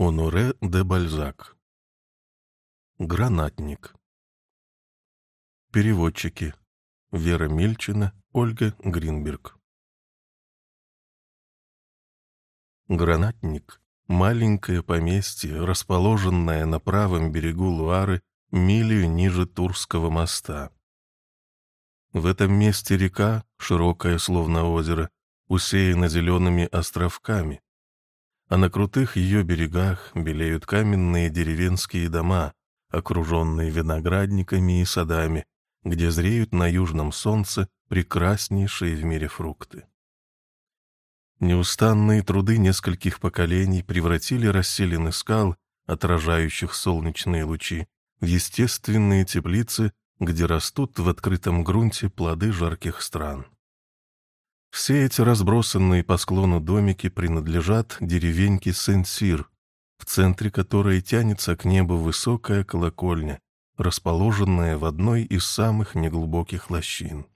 Оноре де Бальзак. Гранатник. Переводчики. Вера Мильчина, Ольга Гринберг. Гранатник — маленькое поместье, расположенное на правом берегу Луары, милю ниже Турского моста. В этом месте река, широкая словно озеро, усеяна зелеными островками, а на крутых ее берегах белеют каменные деревенские дома, окруженные виноградниками и садами, где зреют на южном солнце прекраснейшие в мире фрукты. Неустанные труды нескольких поколений превратили расселены скал, отражающих солнечные лучи, в естественные теплицы, где растут в открытом грунте плоды жарких стран. Все эти разбросанные по склону домики принадлежат деревеньке Сен-Сир, в центре которой тянется к небу высокая колокольня, расположенная в одной из самых неглубоких лощин.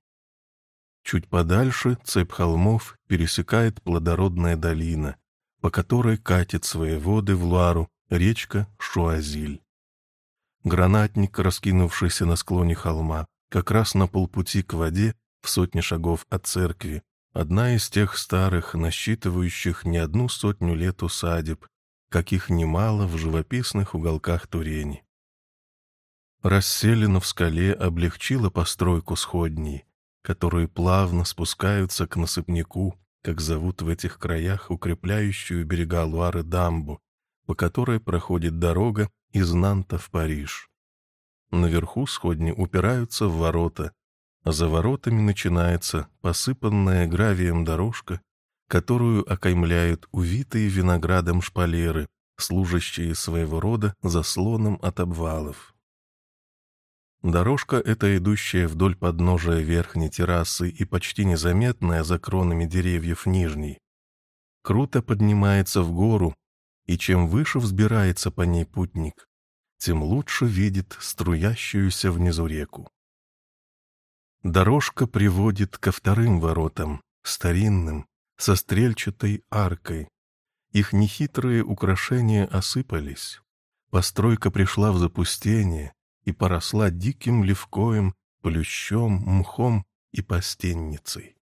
Чуть подальше цепь холмов пересекает плодородная долина, по которой катит свои воды в Луару речка Шуазиль. Гранатник, раскинувшийся на склоне холма, как раз на полпути к воде в сотне шагов от церкви, Одна из тех старых, насчитывающих не одну сотню лет усадеб, каких немало в живописных уголках Турени. Расселена в скале облегчила постройку сходней, которые плавно спускаются к насыпнику, как зовут в этих краях укрепляющую берега Луары дамбу, по которой проходит дорога из Нанта в Париж. Наверху сходни упираются в ворота, за воротами начинается посыпанная гравием дорожка, которую окаймляют увитые виноградом шпалеры, служащие своего рода заслоном от обвалов. Дорожка эта, идущая вдоль подножия верхней террасы и почти незаметная за кронами деревьев нижней, круто поднимается в гору, и чем выше взбирается по ней путник, тем лучше видит струящуюся внизу реку. Дорожка приводит ко вторым воротам, старинным, со стрельчатой аркой. Их нехитрые украшения осыпались. Постройка пришла в запустение и поросла диким левкоем, плющом, мхом и постенницей.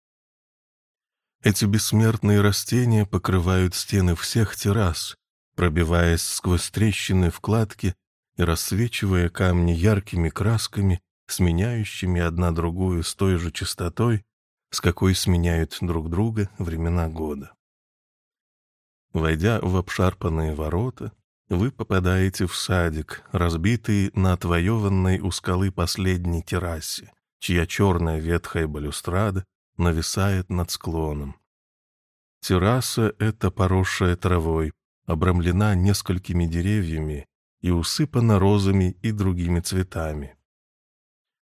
Эти бессмертные растения покрывают стены всех террас, пробиваясь сквозь трещины вкладки и рассвечивая камни яркими красками сменяющими одна другую с той же частотой, с какой сменяют друг друга времена года. Войдя в обшарпанные ворота, вы попадаете в садик, разбитый на отвоеванной у скалы последней террасе, чья черная ветхая балюстрада нависает над склоном. Терраса эта, поросшая травой, обрамлена несколькими деревьями и усыпана розами и другими цветами.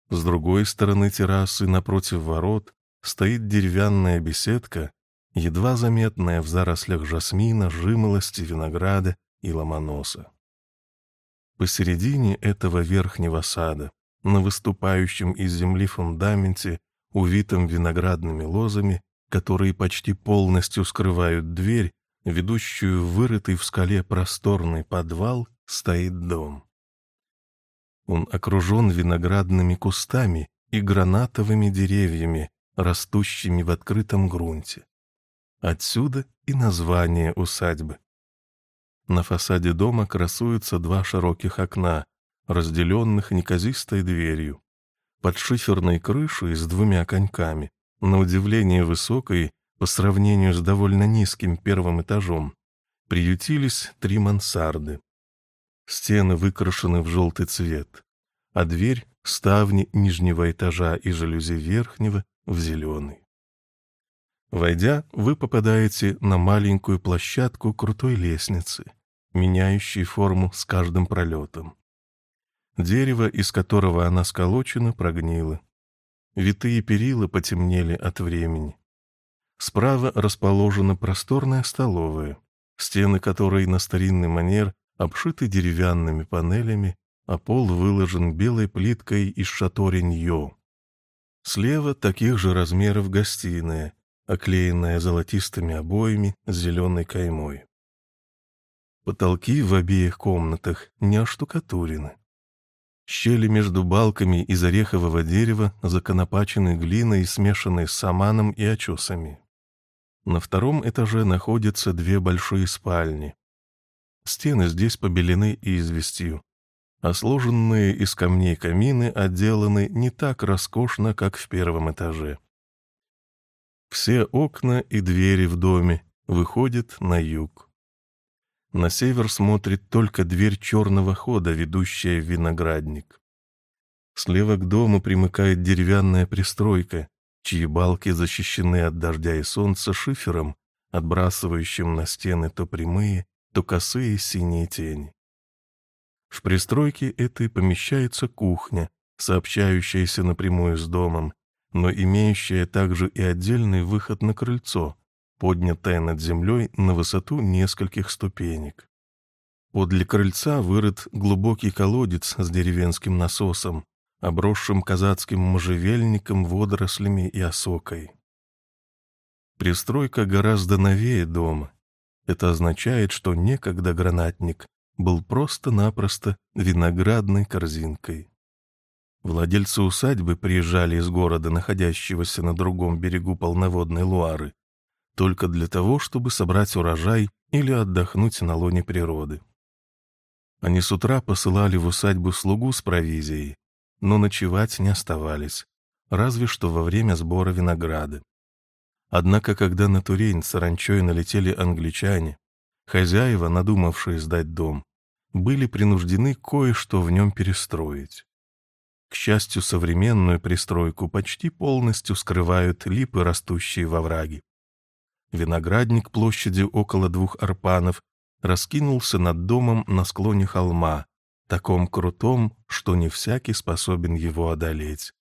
С другой стороны террасы, напротив ворот, стоит деревянная беседка, едва заметная в зарослях жасмина, жимолости, винограда и ломоноса. Посередине этого верхнего сада, на выступающем из земли фундаменте, увитом виноградными лозами, которые почти полностью скрывают дверь, ведущую в вырытый в скале просторный подвал, стоит дом. Он окружен виноградными кустами и гранатовыми деревьями, растущими в открытом грунте. Отсюда и название усадьбы. На фасаде дома красуются два широких окна, разделенных неказистой дверью. Под шиферной крышей с двумя коньками, на удивление высокой по сравнению с довольно низким первым этажом, приютились три мансарды. Стены выкрашены в желтый цвет, а дверь, ставни нижнего этажа и жалюзи верхнего в зеленый. Войдя, вы попадаете на маленькую площадку крутой лестницы, меняющей форму с каждым пролетом. Дерево, из которого она сколочена, прогнило. Витые перила потемнели от времени. Справа расположена просторная столовая, стены которой на старинный манер обшиты деревянными панелями, а пол выложен белой плиткой из шаториньо. Слева таких же размеров гостиная, оклеенная золотистыми обоями с зеленой каймой. Потолки в обеих комнатах не оштукатурены. Щели между балками из орехового дерева законопачены глиной, смешанной с саманом и очесами. На втором этаже находятся две большие спальни. Стены здесь побелены известью, а сложенные из камней камины отделаны не так роскошно, как в первом этаже. Все окна и двери в доме выходят на юг. На север смотрит только дверь черного хода, ведущая в виноградник. Слева к дому примыкает деревянная пристройка, чьи балки защищены от дождя и солнца шифером, отбрасывающим на стены то прямые, то косые синие тени. В пристройке этой помещается кухня, сообщающаяся напрямую с домом, но имеющая также и отдельный выход на крыльцо, поднятая над землей на высоту нескольких ступенек. Подле крыльца вырыт глубокий колодец с деревенским насосом, обросшим казацким можжевельником, водорослями и осокой. Пристройка гораздо новее дома. Это означает, что некогда гранатник был просто-напросто виноградной корзинкой. Владельцы усадьбы приезжали из города, находящегося на другом берегу полноводной Луары, только для того, чтобы собрать урожай или отдохнуть на лоне природы. Они с утра посылали в усадьбу слугу с провизией, но ночевать не оставались, разве что во время сбора винограда. Однако, когда на Турень с ранчой налетели англичане, хозяева, надумавшие сдать дом, были принуждены кое-что в нем перестроить. К счастью, современную пристройку почти полностью скрывают липы, растущие во враге. Виноградник площадью около двух арпанов раскинулся над домом на склоне холма, таком крутом, что не всякий способен его одолеть.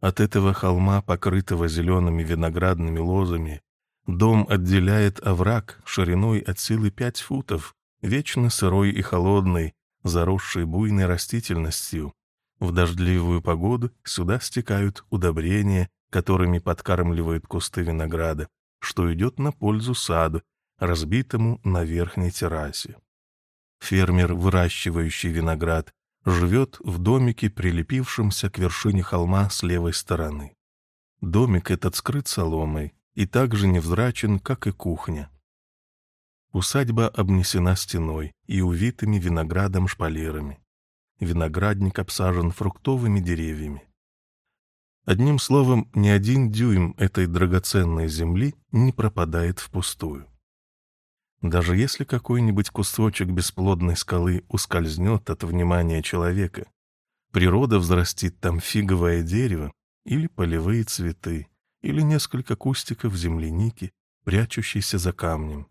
От этого холма, покрытого зелеными виноградными лозами, дом отделяет овраг шириной от силы пять футов, вечно сырой и холодный, заросший буйной растительностью. В дождливую погоду сюда стекают удобрения, которыми подкармливают кусты винограда что идет на пользу саду, разбитому на верхней террасе. Фермер, выращивающий виноград, живет в домике, прилепившемся к вершине холма с левой стороны. Домик этот скрыт соломой и так же невзрачен, как и кухня. Усадьба обнесена стеной и увитыми виноградом шпалерами. Виноградник обсажен фруктовыми деревьями. Одним словом, ни один дюйм этой драгоценной земли не пропадает впустую. Даже если какой-нибудь кусочек бесплодной скалы ускользнет от внимания человека, природа взрастит там фиговое дерево или полевые цветы, или несколько кустиков земляники, прячущейся за камнем.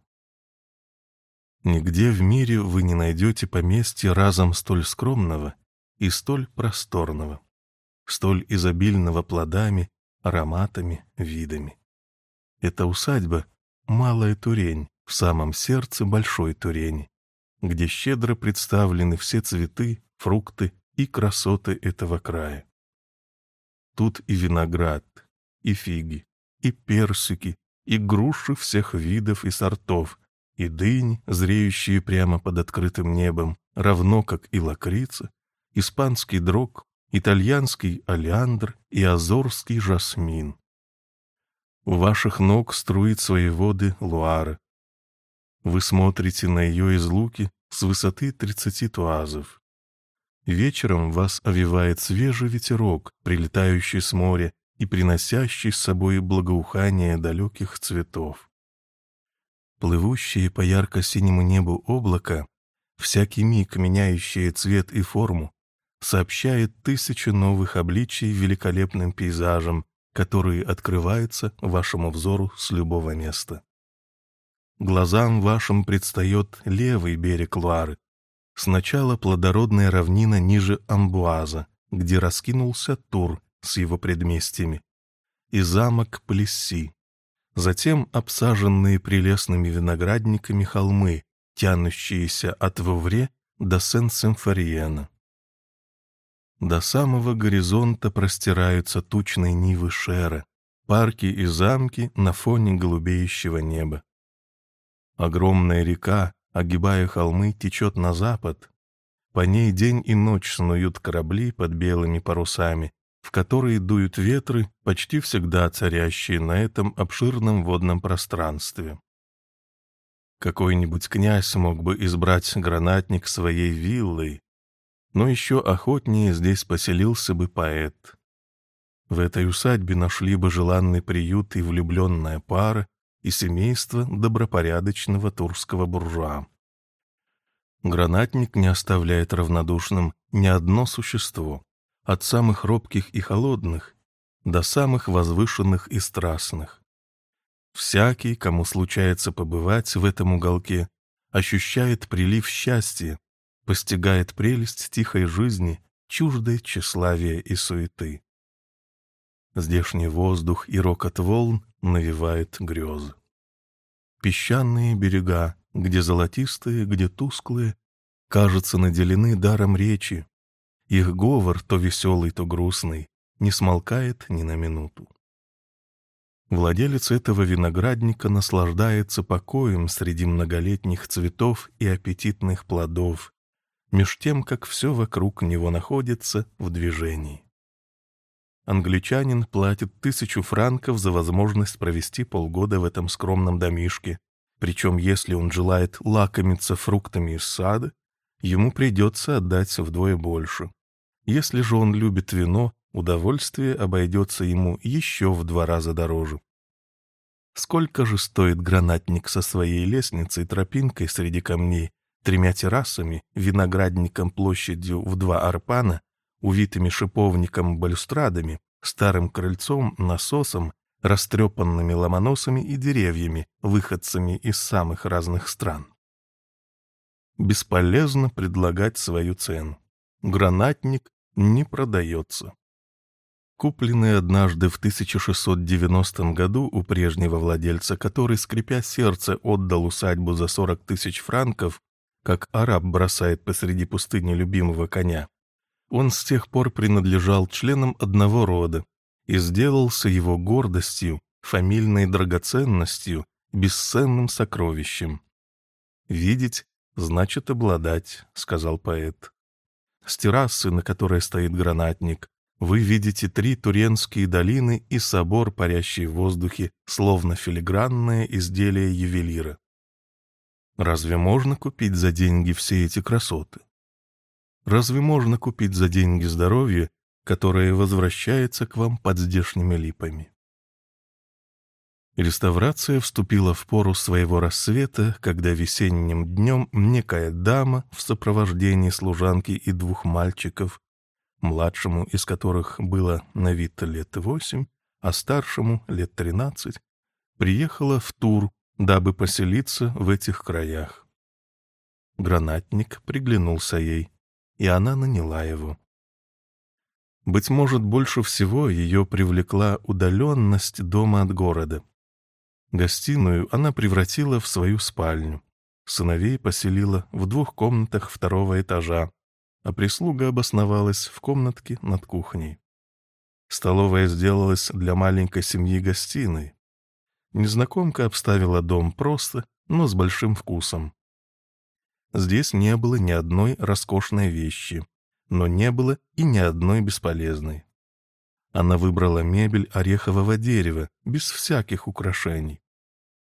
Нигде в мире вы не найдете поместья разом столь скромного и столь просторного столь изобильного плодами, ароматами, видами. Эта усадьба — малая Турень в самом сердце большой Турени, где щедро представлены все цветы, фрукты и красоты этого края. Тут и виноград, и фиги, и персики, и груши всех видов и сортов, и дыни, зреющие прямо под открытым небом, равно как и лакрица, испанский дрог, итальянский олеандр и азорский жасмин. У ваших ног струит свои воды Луара. Вы смотрите на ее излуки с высоты тридцати туазов. Вечером вас овивает свежий ветерок, прилетающий с моря и приносящий с собой благоухание далеких цветов. Плывущие по ярко-синему небу облака, всякий миг меняющие цвет и форму, сообщает тысячи новых обличий великолепным пейзажам, которые открываются вашему взору с любого места. Глазам вашим предстает левый берег Луары, сначала плодородная равнина ниже Амбуаза, где раскинулся Тур с его предместьями, и замок Плесси, затем обсаженные прелестными виноградниками холмы, тянущиеся от Вовре до Сен-Симфориена. До самого горизонта простираются тучные нивы Шера, парки и замки на фоне голубеющего неба. Огромная река, огибая холмы, течет на запад. По ней день и ночь снуют корабли под белыми парусами, в которые дуют ветры, почти всегда царящие на этом обширном водном пространстве. Какой-нибудь князь мог бы избрать гранатник своей виллой, но еще охотнее здесь поселился бы поэт. В этой усадьбе нашли бы желанный приют и влюбленная пара, и семейство добропорядочного турского буржуа. Гранатник не оставляет равнодушным ни одно существо, от самых робких и холодных до самых возвышенных и страстных. Всякий, кому случается побывать в этом уголке, ощущает прилив счастья, постигает прелесть тихой жизни, чуждой тщеславия и суеты. Здешний воздух и рокот волн навевает грезы. Песчаные берега, где золотистые, где тусклые, кажутся наделены даром речи. Их говор, то веселый, то грустный, не смолкает ни на минуту. Владелец этого виноградника наслаждается покоем среди многолетних цветов и аппетитных плодов, меж тем, как все вокруг него находится в движении. Англичанин платит тысячу франков за возможность провести полгода в этом скромном домишке, причем если он желает лакомиться фруктами из сада, ему придется отдать вдвое больше. Если же он любит вино, удовольствие обойдется ему еще в два раза дороже. Сколько же стоит гранатник со своей лестницей, тропинкой среди камней, тремя террасами, виноградником площадью в два арпана, увитыми шиповником балюстрадами, старым крыльцом, насосом, растрепанными ломоносами и деревьями, выходцами из самых разных стран. Бесполезно предлагать свою цену. Гранатник не продается. Купленный однажды в 1690 году у прежнего владельца, который, скрипя сердце, отдал усадьбу за 40 тысяч франков, как араб бросает посреди пустыни любимого коня, он с тех пор принадлежал членам одного рода и сделался его гордостью, фамильной драгоценностью, бесценным сокровищем. «Видеть значит обладать», — сказал поэт. С террасы, на которой стоит гранатник, вы видите три туренские долины и собор, парящий в воздухе, словно филигранное изделие ювелира. Разве можно купить за деньги все эти красоты? Разве можно купить за деньги здоровье, которое возвращается к вам под здешними липами? Реставрация вступила в пору своего рассвета, когда весенним днем некая дама в сопровождении служанки и двух мальчиков, младшему из которых было на вид лет восемь, а старшему лет тринадцать, приехала в Тур, дабы поселиться в этих краях. Гранатник приглянулся ей, и она наняла его. Быть может, больше всего ее привлекла удаленность дома от города. Гостиную она превратила в свою спальню. Сыновей поселила в двух комнатах второго этажа, а прислуга обосновалась в комнатке над кухней. Столовая сделалась для маленькой семьи гостиной. Незнакомка обставила дом просто, но с большим вкусом. Здесь не было ни одной роскошной вещи, но не было и ни одной бесполезной. Она выбрала мебель орехового дерева, без всяких украшений.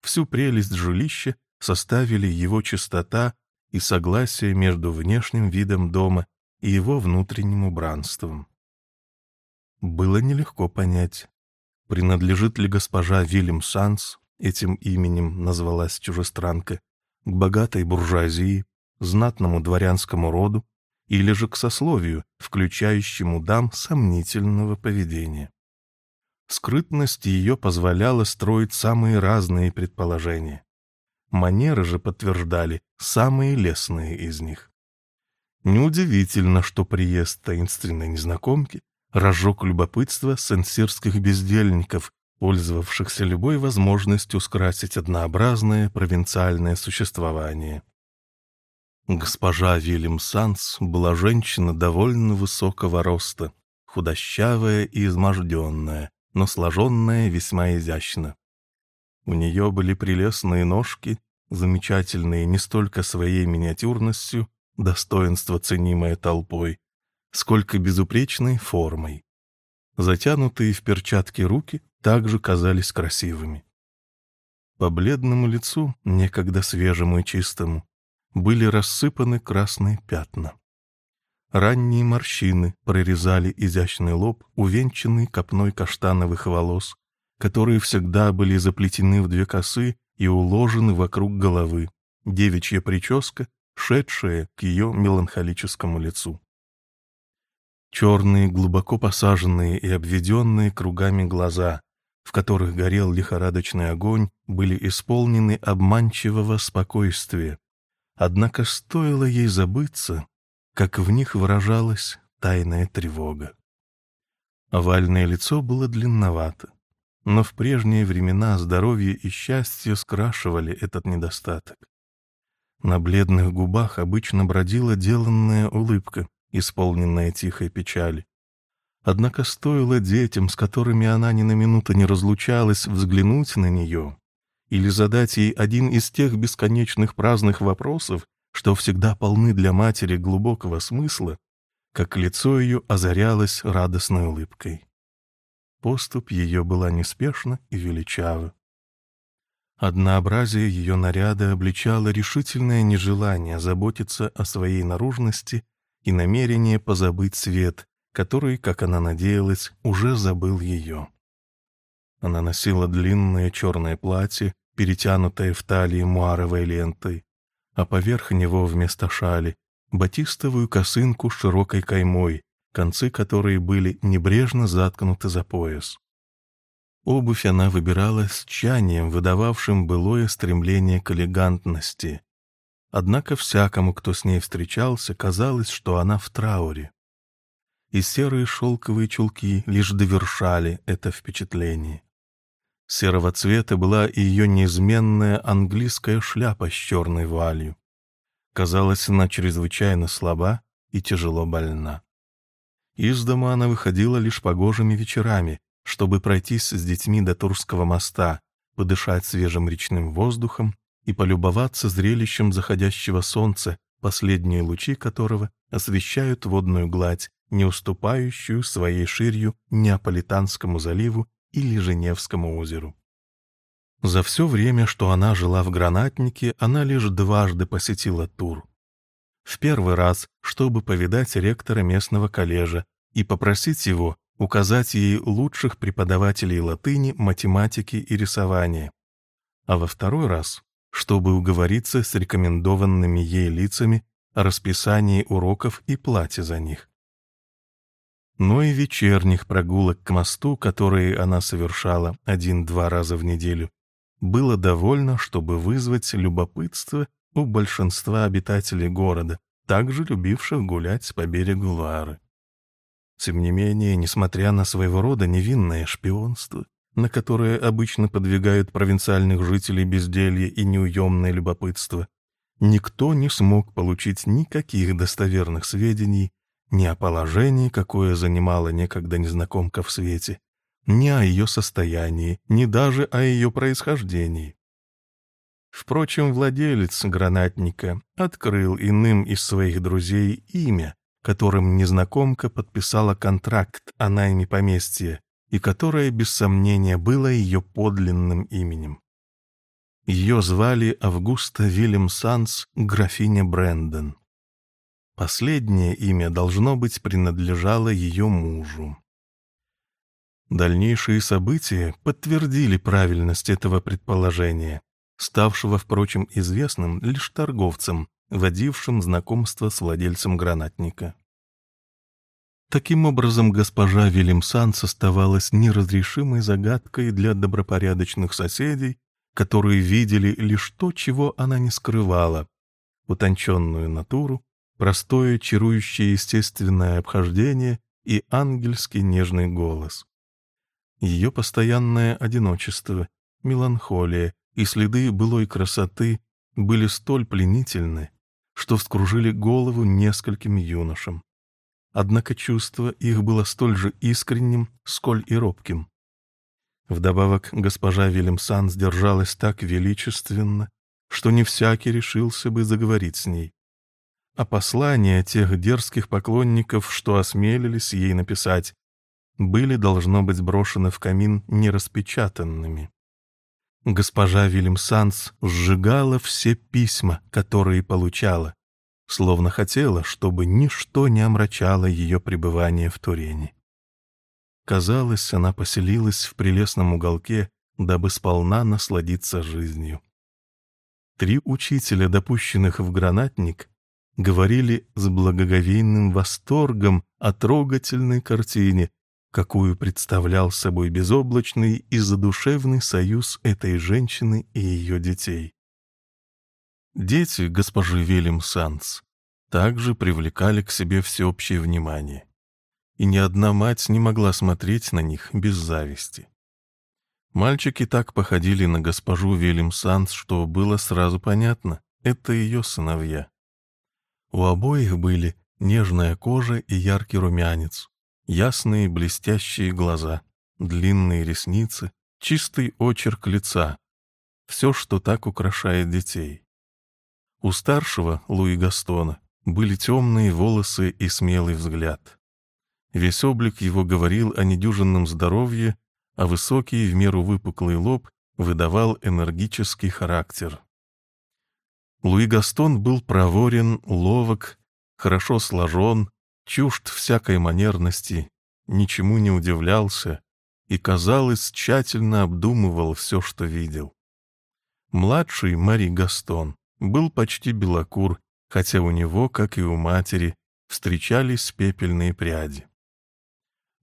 Всю прелесть жилища составили его чистота и согласие между внешним видом дома и его внутренним убранством. Было нелегко понять, принадлежит ли госпожа Вильям Санс, этим именем назвалась чужестранка, к богатой буржуазии, знатному дворянскому роду, или же к сословию, включающему дам сомнительного поведения. Скрытность ее позволяла строить самые разные предположения. Манеры же подтверждали самые лестные из них. Неудивительно, что приезд таинственной незнакомки разжег любопытство сенсирских бездельников, пользовавшихся любой возможностью скрасить однообразное провинциальное существование. Госпожа Вильям Санс была женщина довольно высокого роста, худощавая и изможденная, но сложенная весьма изящно. У нее были прелестные ножки, замечательные не столько своей миниатюрностью, достоинство, ценимое толпой, сколько безупречной формой. Затянутые в перчатки руки также казались красивыми. По бледному лицу, некогда свежему и чистому, были рассыпаны красные пятна. Ранние морщины прорезали изящный лоб, увенчанный копной каштановых волос, которые всегда были заплетены в две косы и уложены вокруг головы, девичья прическа, шедшая к ее меланхолическому лицу. Черные, глубоко посаженные и обведенные кругами глаза, в которых горел лихорадочный огонь, были исполнены обманчивого спокойствия. Однако стоило ей забыться, как в них выражалась тайная тревога. Овальное лицо было длинновато, но в прежние времена здоровье и счастье скрашивали этот недостаток. На бледных губах обычно бродила деланная улыбка, исполненная тихой печали. Однако стоило детям, с которыми она ни на минуту не разлучалась, взглянуть на нее или задать ей один из тех бесконечных праздных вопросов, что всегда полны для матери глубокого смысла, как лицо ее озарялось радостной улыбкой. Поступ ее была неспешна и величава. Однообразие ее наряда обличало решительное нежелание заботиться о своей наружности и намерение позабыть свет, который, как она надеялась, уже забыл ее. Она носила длинное черное платье, перетянутое в талии муаровой лентой, а поверх него вместо шали батистовую косынку с широкой каймой, концы которой были небрежно заткнуты за пояс. Обувь она выбирала с тщанием, выдававшим былое стремление к элегантности. Однако всякому, кто с ней встречался, казалось, что она в трауре. И серые шелковые чулки лишь довершали это впечатление. Серого цвета была и ее неизменная английская шляпа с черной вуалью. Казалось, она чрезвычайно слаба и тяжело больна. Из дома она выходила лишь погожими вечерами, чтобы пройтись с детьми до Турского моста, подышать свежим речным воздухом и полюбоваться зрелищем заходящего солнца, последние лучи которого освещают водную гладь, не уступающую своей ширью Неаполитанскому заливу или Женевскому озеру. За все время, что она жила в Гранатнике, она лишь дважды посетила Тур. В первый раз, чтобы повидать ректора местного коллежа и попросить его указать ей лучших преподавателей латыни, математики и рисования. А во второй раз, чтобы уговориться с рекомендованными ей лицами о расписании уроков и плате за них но и вечерних прогулок к мосту, которые она совершала один-два раза в неделю, было довольно, чтобы вызвать любопытство у большинства обитателей города, также любивших гулять по берегу Лары. Тем не менее, несмотря на своего рода невинное шпионство, на которое обычно подвигают провинциальных жителей безделье и неуемное любопытство, никто не смог получить никаких достоверных сведений ни о положении, какое занимала некогда незнакомка в свете, ни о ее состоянии, ни даже о ее происхождении. Впрочем, владелец гранатника открыл иным из своих друзей имя, которым незнакомка подписала контракт о найме поместья, и которое, без сомнения, было ее подлинным именем. Ее звали Августа Вильям Санс, графиня Брэндон. Последнее имя, должно быть, принадлежало ее мужу. Дальнейшие события подтвердили правильность этого предположения, ставшего, впрочем, известным лишь торговцам, водившим знакомство с владельцем гранатника. Таким образом, госпожа Вильямсанс оставалась неразрешимой загадкой для добропорядочных соседей, которые видели лишь то, чего она не скрывала — утонченную натуру, простое, чарующее естественное обхождение и ангельский нежный голос. Ее постоянное одиночество, меланхолия и следы былой красоты были столь пленительны, что вскружили голову нескольким юношам. Однако чувство их было столь же искренним, сколь и робким. Вдобавок госпожа Вильямсан сдержалась так величественно, что не всякий решился бы заговорить с ней. А послания тех дерзких поклонников, что осмелились ей написать, были, должно быть, брошены в камин нераспечатанными. Госпожа Вильямсанс сжигала все письма, которые получала, словно хотела, чтобы ничто не омрачало ее пребывание в Турене. Казалось, она поселилась в прелестном уголке, дабы сполна насладиться жизнью. Три учителя, допущенных в гранатник, говорили с благоговейным восторгом о трогательной картине, какую представлял собой безоблачный и задушевный союз этой женщины и ее детей. Дети госпожи Велим Санс также привлекали к себе всеобщее внимание, и ни одна мать не могла смотреть на них без зависти. Мальчики так походили на госпожу Велим Санс, что было сразу понятно — это ее сыновья. У обоих были нежная кожа и яркий румянец, ясные блестящие глаза, длинные ресницы, чистый очерк лица. Все, что так украшает детей. У старшего, Луи Гастона, были темные волосы и смелый взгляд. Весь облик его говорил о недюжинном здоровье, а высокий, в меру выпуклый лоб выдавал энергический характер. Луи Гастон был проворен, ловок, хорошо сложен, чужд всякой манерности, ничему не удивлялся и, казалось, тщательно обдумывал все, что видел. Младший Мари Гастон был почти белокур, хотя у него, как и у матери, встречались пепельные пряди.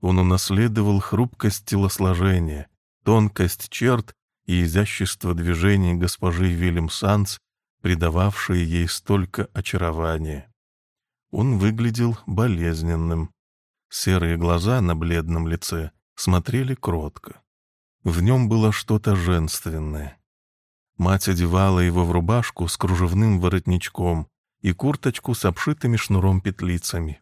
Он унаследовал хрупкость телосложения, тонкость черт и изящество движений госпожи Вильям Санс, придававшие ей столько очарования. Он выглядел болезненным. Серые глаза на бледном лице смотрели кротко. В нем было что-то женственное. Мать одевала его в рубашку с кружевным воротничком и курточку с обшитыми шнуром петлицами.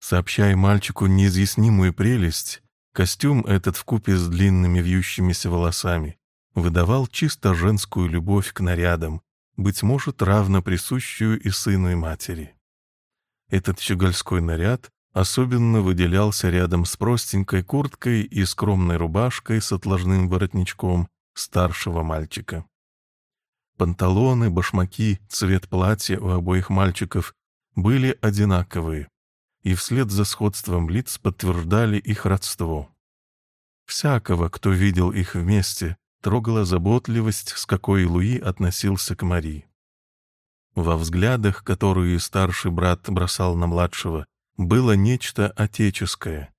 Сообщая мальчику неизъяснимую прелесть, костюм этот вкупе с длинными вьющимися волосами выдавал чисто женскую любовь к нарядам, быть может, равно присущую и сыну, и матери. Этот щегольской наряд особенно выделялся рядом с простенькой курткой и скромной рубашкой с отложным воротничком старшего мальчика. Панталоны, башмаки, цвет платья у обоих мальчиков были одинаковые, и вслед за сходством лиц подтверждали их родство. Всякого, кто видел их вместе, трогала заботливость, с какой Луи относился к Мари. Во взглядах, которые старший брат бросал на младшего, было нечто отеческое.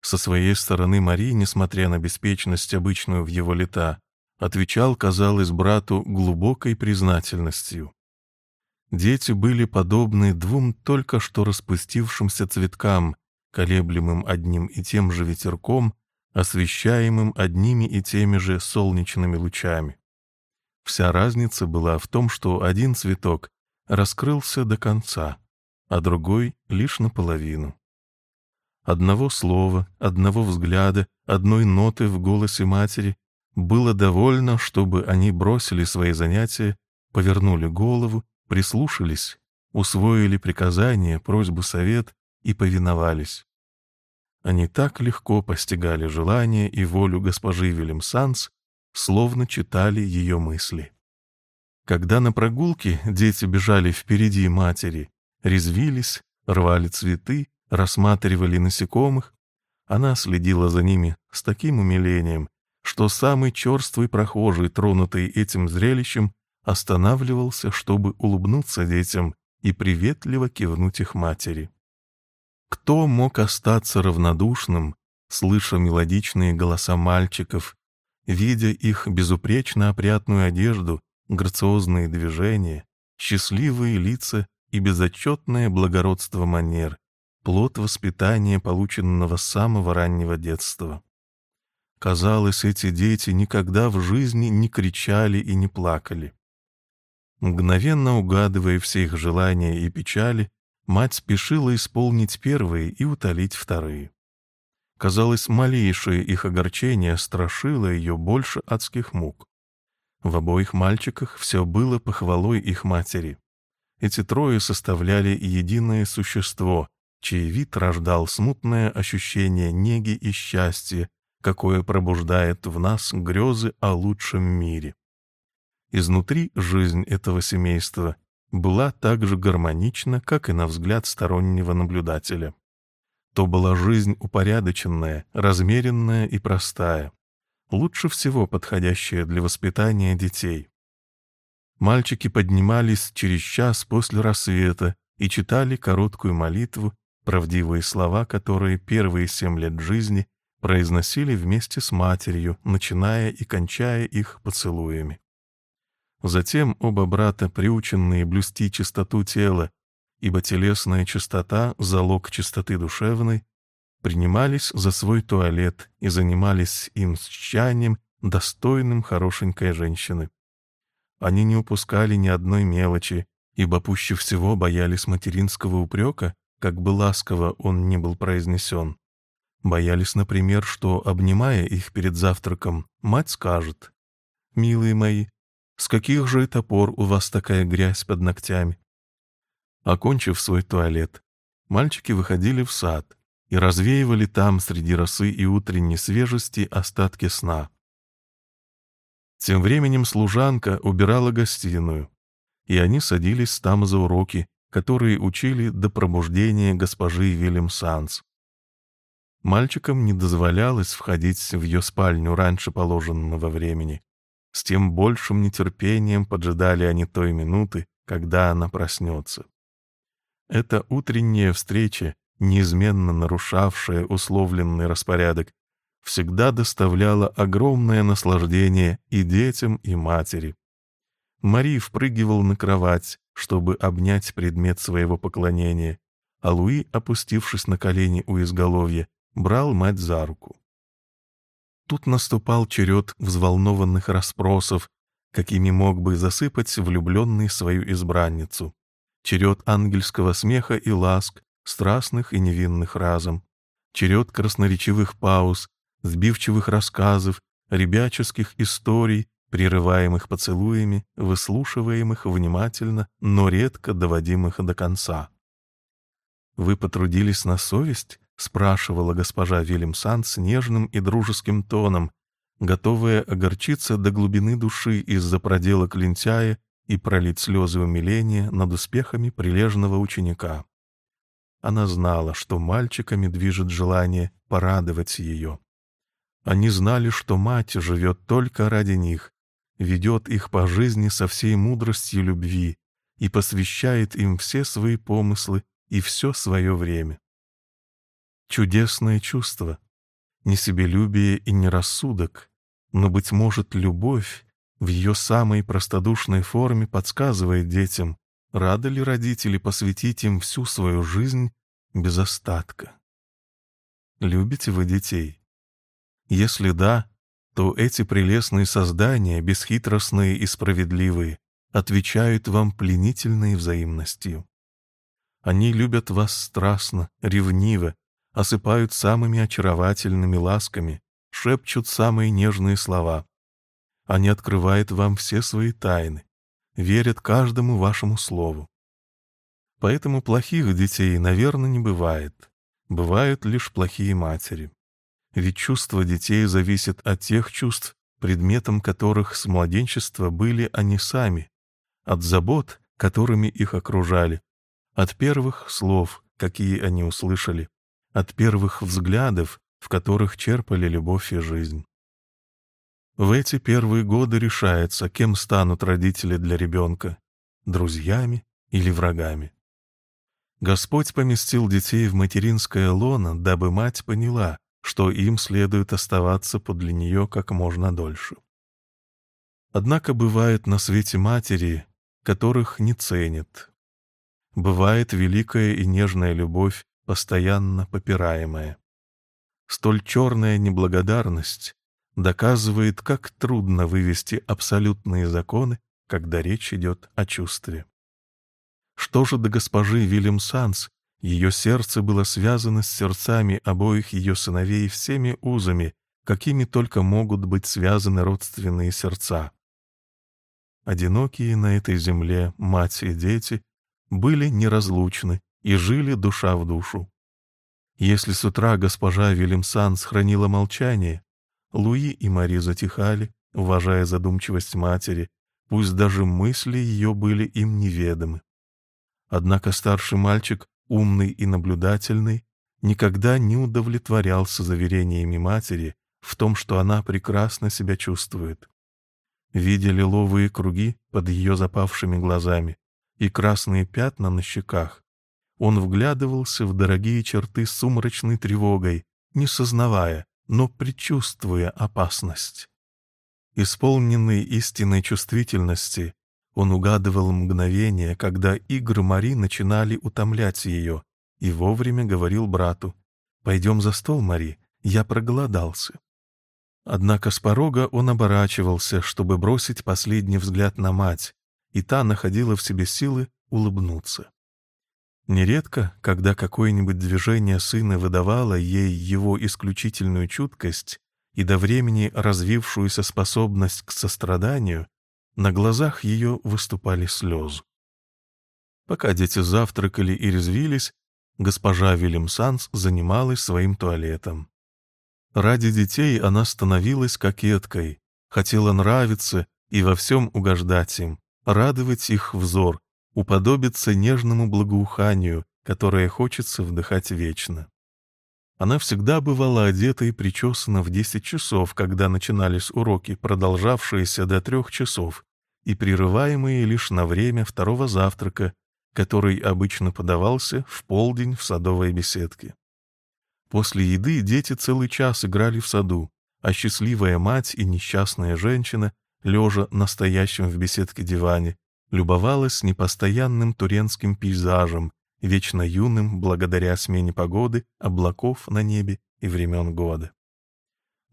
Со своей стороны Мари, несмотря на беспечность, обычную в его лета, отвечал, казалось, брату глубокой признательностью. Дети были подобны двум только что распустившимся цветкам, колеблемым одним и тем же ветерком, освещаемым одними и теми же солнечными лучами. Вся разница была в том, что один цветок раскрылся до конца, а другой — лишь наполовину. Одного слова, одного взгляда, одной ноты в голосе матери было довольно, чтобы они бросили свои занятия, повернули голову, прислушались, усвоили приказание, просьбу, совет и повиновались. Они так легко постигали желание и волю госпожи Вильямсанс, словно читали ее мысли. Когда на прогулке дети бежали впереди матери, резвились, рвали цветы, рассматривали насекомых, она следила за ними с таким умилением, что самый черствый прохожий, тронутый этим зрелищем, останавливался, чтобы улыбнуться детям и приветливо кивнуть их матери. Кто мог остаться равнодушным, слыша мелодичные голоса мальчиков, видя их безупречно опрятную одежду грациозные движения, счастливые лица и безотчетное благородство манер, плод воспитания, полученного с самого раннего детства. Казалось, эти дети никогда в жизни не кричали и не плакали. Мгновенно угадывая все их желания и печали, мать спешила исполнить первые и утолить вторые. Казалось, малейшее их огорчение страшило ее больше адских мук. В обоих мальчиках все было похвалой их матери. Эти трое составляли единое существо, чей вид рождал смутное ощущение неги и счастья, какое пробуждает в нас грезы о лучшем мире. Изнутри жизнь этого семейства была так же гармонична, как и на взгляд стороннего наблюдателя. То была жизнь упорядоченная, размеренная и простая, лучше всего подходящая для воспитания детей. Мальчики поднимались через час после рассвета и читали короткую молитву, правдивые слова, которые первые семь лет жизни произносили вместе с матерью, начиная и кончая их поцелуями. Затем оба брата, приученные блюсти чистоту тела, ибо телесная чистота — залог чистоты душевной, принимались за свой туалет и занимались им с тщанием, достойным хорошенькой женщины. Они не упускали ни одной мелочи, ибо пуще всего боялись материнского упрека, как бы ласково он ни был произнесен. Боялись, например, что, обнимая их перед завтраком, мать скажет, «Милые мои, с каких же это пор у вас такая грязь под ногтями?» Окончив свой туалет, мальчики выходили в сад и развеивали там среди росы и утренней свежести остатки сна. Тем временем служанка убирала гостиную, и они садились там за уроки, которые учили до пробуждения госпожи Вильям Санс. Мальчикам не дозволялось входить в ее спальню раньше положенного времени. С тем большим нетерпением поджидали они той минуты, когда она проснется. Эта утренняя встреча, неизменно нарушавшая условленный распорядок, всегда доставляла огромное наслаждение и детям, и матери. Мари впрыгивал на кровать, чтобы обнять предмет своего поклонения, а Луи, опустившись на колени у изголовья, брал мать за руку. Тут наступал черед взволнованных расспросов, какими мог бы засыпать влюбленный свою избранницу черед ангельского смеха и ласк, страстных и невинных разом, черед красноречивых пауз, сбивчивых рассказов, ребяческих историй, прерываемых поцелуями, выслушиваемых внимательно, но редко доводимых до конца. «Вы потрудились на совесть?» — спрашивала госпожа Вильямсан с нежным и дружеским тоном, готовая огорчиться до глубины души из-за проделок лентяя и пролить слезы умиления над успехами прилежного ученика. Она знала, что мальчиками движет желание порадовать ее. Они знали, что мать живет только ради них, ведет их по жизни со всей мудростью любви и посвящает им все свои помыслы и все свое время. Чудесное чувство, не себелюбие и не рассудок, но, быть может, любовь в ее самой простодушной форме подсказывает детям, рады ли родители посвятить им всю свою жизнь без остатка. Любите вы детей? Если да, то эти прелестные создания, бесхитростные и справедливые, отвечают вам пленительной взаимностью. Они любят вас страстно, ревниво, осыпают самыми очаровательными ласками, шепчут самые нежные слова, они открывают вам все свои тайны, верят каждому вашему слову. Поэтому плохих детей, наверное, не бывает. Бывают лишь плохие матери. Ведь чувства детей зависят от тех чувств, предметом которых с младенчества были они сами, от забот, которыми их окружали, от первых слов, какие они услышали, от первых взглядов, в которых черпали любовь и жизнь. В эти первые годы решается, кем станут родители для ребенка — друзьями или врагами. Господь поместил детей в материнское лоно, дабы мать поняла, что им следует оставаться подле нее как можно дольше. Однако бывает на свете матери, которых не ценят. Бывает великая и нежная любовь, постоянно попираемая. Столь черная неблагодарность доказывает, как трудно вывести абсолютные законы, когда речь идет о чувстве. Что же до госпожи Вильям Санс, ее сердце было связано с сердцами обоих ее сыновей всеми узами, какими только могут быть связаны родственные сердца. одинокие на этой земле мать и дети, были неразлучны и жили душа в душу. Если с утра госпожа Вильямсан сохранила молчание, Луи и Мари затихали, уважая задумчивость матери, пусть даже мысли ее были им неведомы. Однако старший мальчик, умный и наблюдательный, никогда не удовлетворялся заверениями матери в том, что она прекрасно себя чувствует. Видя лиловые круги под ее запавшими глазами и красные пятна на щеках, он вглядывался в дорогие черты сумрачной тревогой, не сознавая, но предчувствуя опасность. Исполненный истинной чувствительности, он угадывал мгновение, когда игры Мари начинали утомлять ее, и вовремя говорил брату «Пойдем за стол, Мари, я проголодался». Однако с порога он оборачивался, чтобы бросить последний взгляд на мать, и та находила в себе силы улыбнуться. Нередко, когда какое-нибудь движение сына выдавало ей его исключительную чуткость и до времени развившуюся способность к состраданию, на глазах ее выступали слезы. Пока дети завтракали и резвились, госпожа Вильямсанс занималась своим туалетом. Ради детей она становилась кокеткой, хотела нравиться и во всем угождать им, радовать их взор, уподобиться нежному благоуханию, которое хочется вдыхать вечно. Она всегда бывала одета и причесана в 10 часов, когда начинались уроки, продолжавшиеся до трех часов, и прерываемые лишь на время второго завтрака, который обычно подавался в полдень в садовой беседке. После еды дети целый час играли в саду, а счастливая мать и несчастная женщина, лежа на стоящем в беседке диване, любовалась непостоянным туренским пейзажем, вечно юным благодаря смене погоды, облаков на небе и времен года.